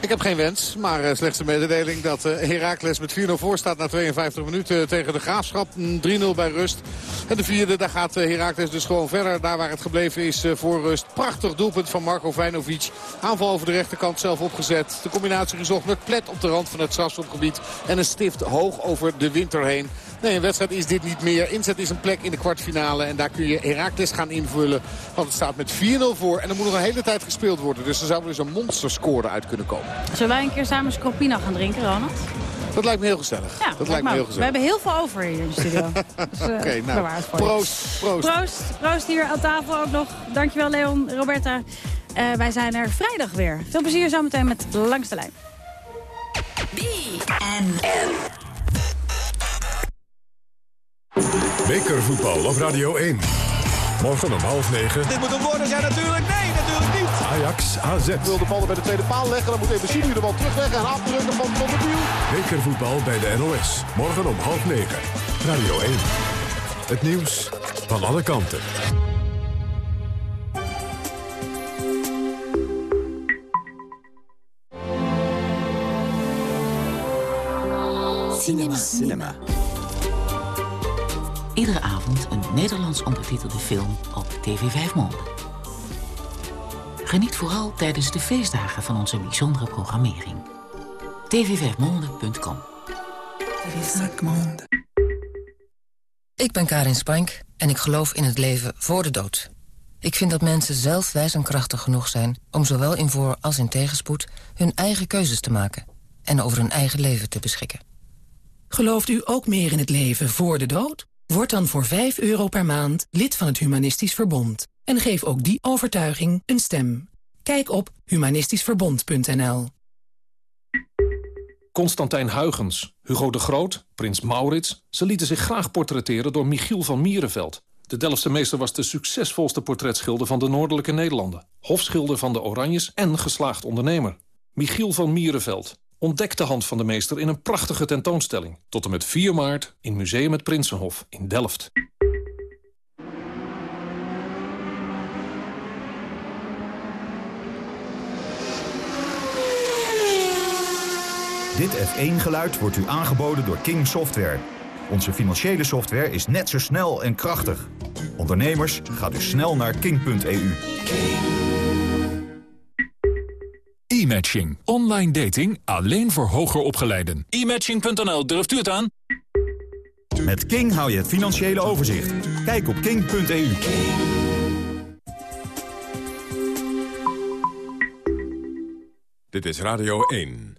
Ik heb geen wens, maar slechts de mededeling dat eh, Heracles met 4-0 voor staat na 52 minuten eh, tegen de Graafschap. Mm, 3-0 bij rust. En de vierde, daar gaat eh, Heracles dus gewoon verder. Daar waar het gebleven is voor rust. Prachtig doelpunt van Marco Vijnovic. Aanval over de rechterkant zelf opgezet. De combinatie gezocht met Plet op de rand van het strafschopgebied. En een stift hoog over de winter heen. Nee, een wedstrijd is dit niet meer. Inzet is een plek in de kwartfinale. En daar kun je Heracles gaan invullen. Want het staat met 4-0 voor. En er moet nog een hele tijd gespeeld worden. Dus er zou wel eens een monsterscore uit kunnen komen. Zullen wij een keer samen Scopina gaan drinken, Ronald? Dat lijkt me heel gezellig. Ja, dat lijkt me maar. heel We gezellig. hebben heel veel over hier in de studio. (laughs) Dus, eh, Oké, nou, proost, proost. Proost, proost hier aan tafel ook nog. Dankjewel Leon, Roberta. Eh, wij zijn er vrijdag weer. Veel plezier zometeen met Langs de Lijn. Bekervoetbal op Radio 1. Morgen om half negen. Dit moet een worden zijn natuurlijk. Nee, natuurlijk niet. Ajax AZ. Wil de bal bij de tweede paal leggen. Dan moet Ebersini de bal terugleggen en afdrukken van Van der Wiel. Bekervoetbal bij de NOS. Morgen om half negen. Radio 1. Het nieuws van alle kanten. Cinema. Cinema. Iedere avond een Nederlands ondertitelde film op TV 5 Monde. Geniet vooral tijdens de feestdagen van onze bijzondere programmering. tv5monde.com Ik ben Karin Spank en ik geloof in het leven voor de dood. Ik vind dat mensen zelf wijs en krachtig genoeg zijn... om zowel in voor- als in tegenspoed hun eigen keuzes te maken... en over hun eigen leven te beschikken. Gelooft u ook meer in het leven voor de dood? Word dan voor 5 euro per maand lid van het Humanistisch Verbond. En geef ook die overtuiging een stem. Kijk op humanistischverbond.nl Constantijn Huygens, Hugo de Groot, prins Maurits... ze lieten zich graag portretteren door Michiel van Mierenveld. De Delftse meester was de succesvolste portretschilder van de Noordelijke Nederlanden. Hofschilder van de Oranjes en geslaagd ondernemer. Michiel van Mierenveld. Ontdek de hand van de meester in een prachtige tentoonstelling. Tot en met 4 maart in Museum het Prinsenhof in Delft. Dit F1-geluid wordt u aangeboden door King Software. Onze financiële software is net zo snel en krachtig. Ondernemers, gaat dus snel naar king.eu. E-matching. Online dating alleen voor hoger opgeleiden. E-matching.nl, durft u het aan? Met King hou je het financiële overzicht. Kijk op king.eu. Dit is Radio 1.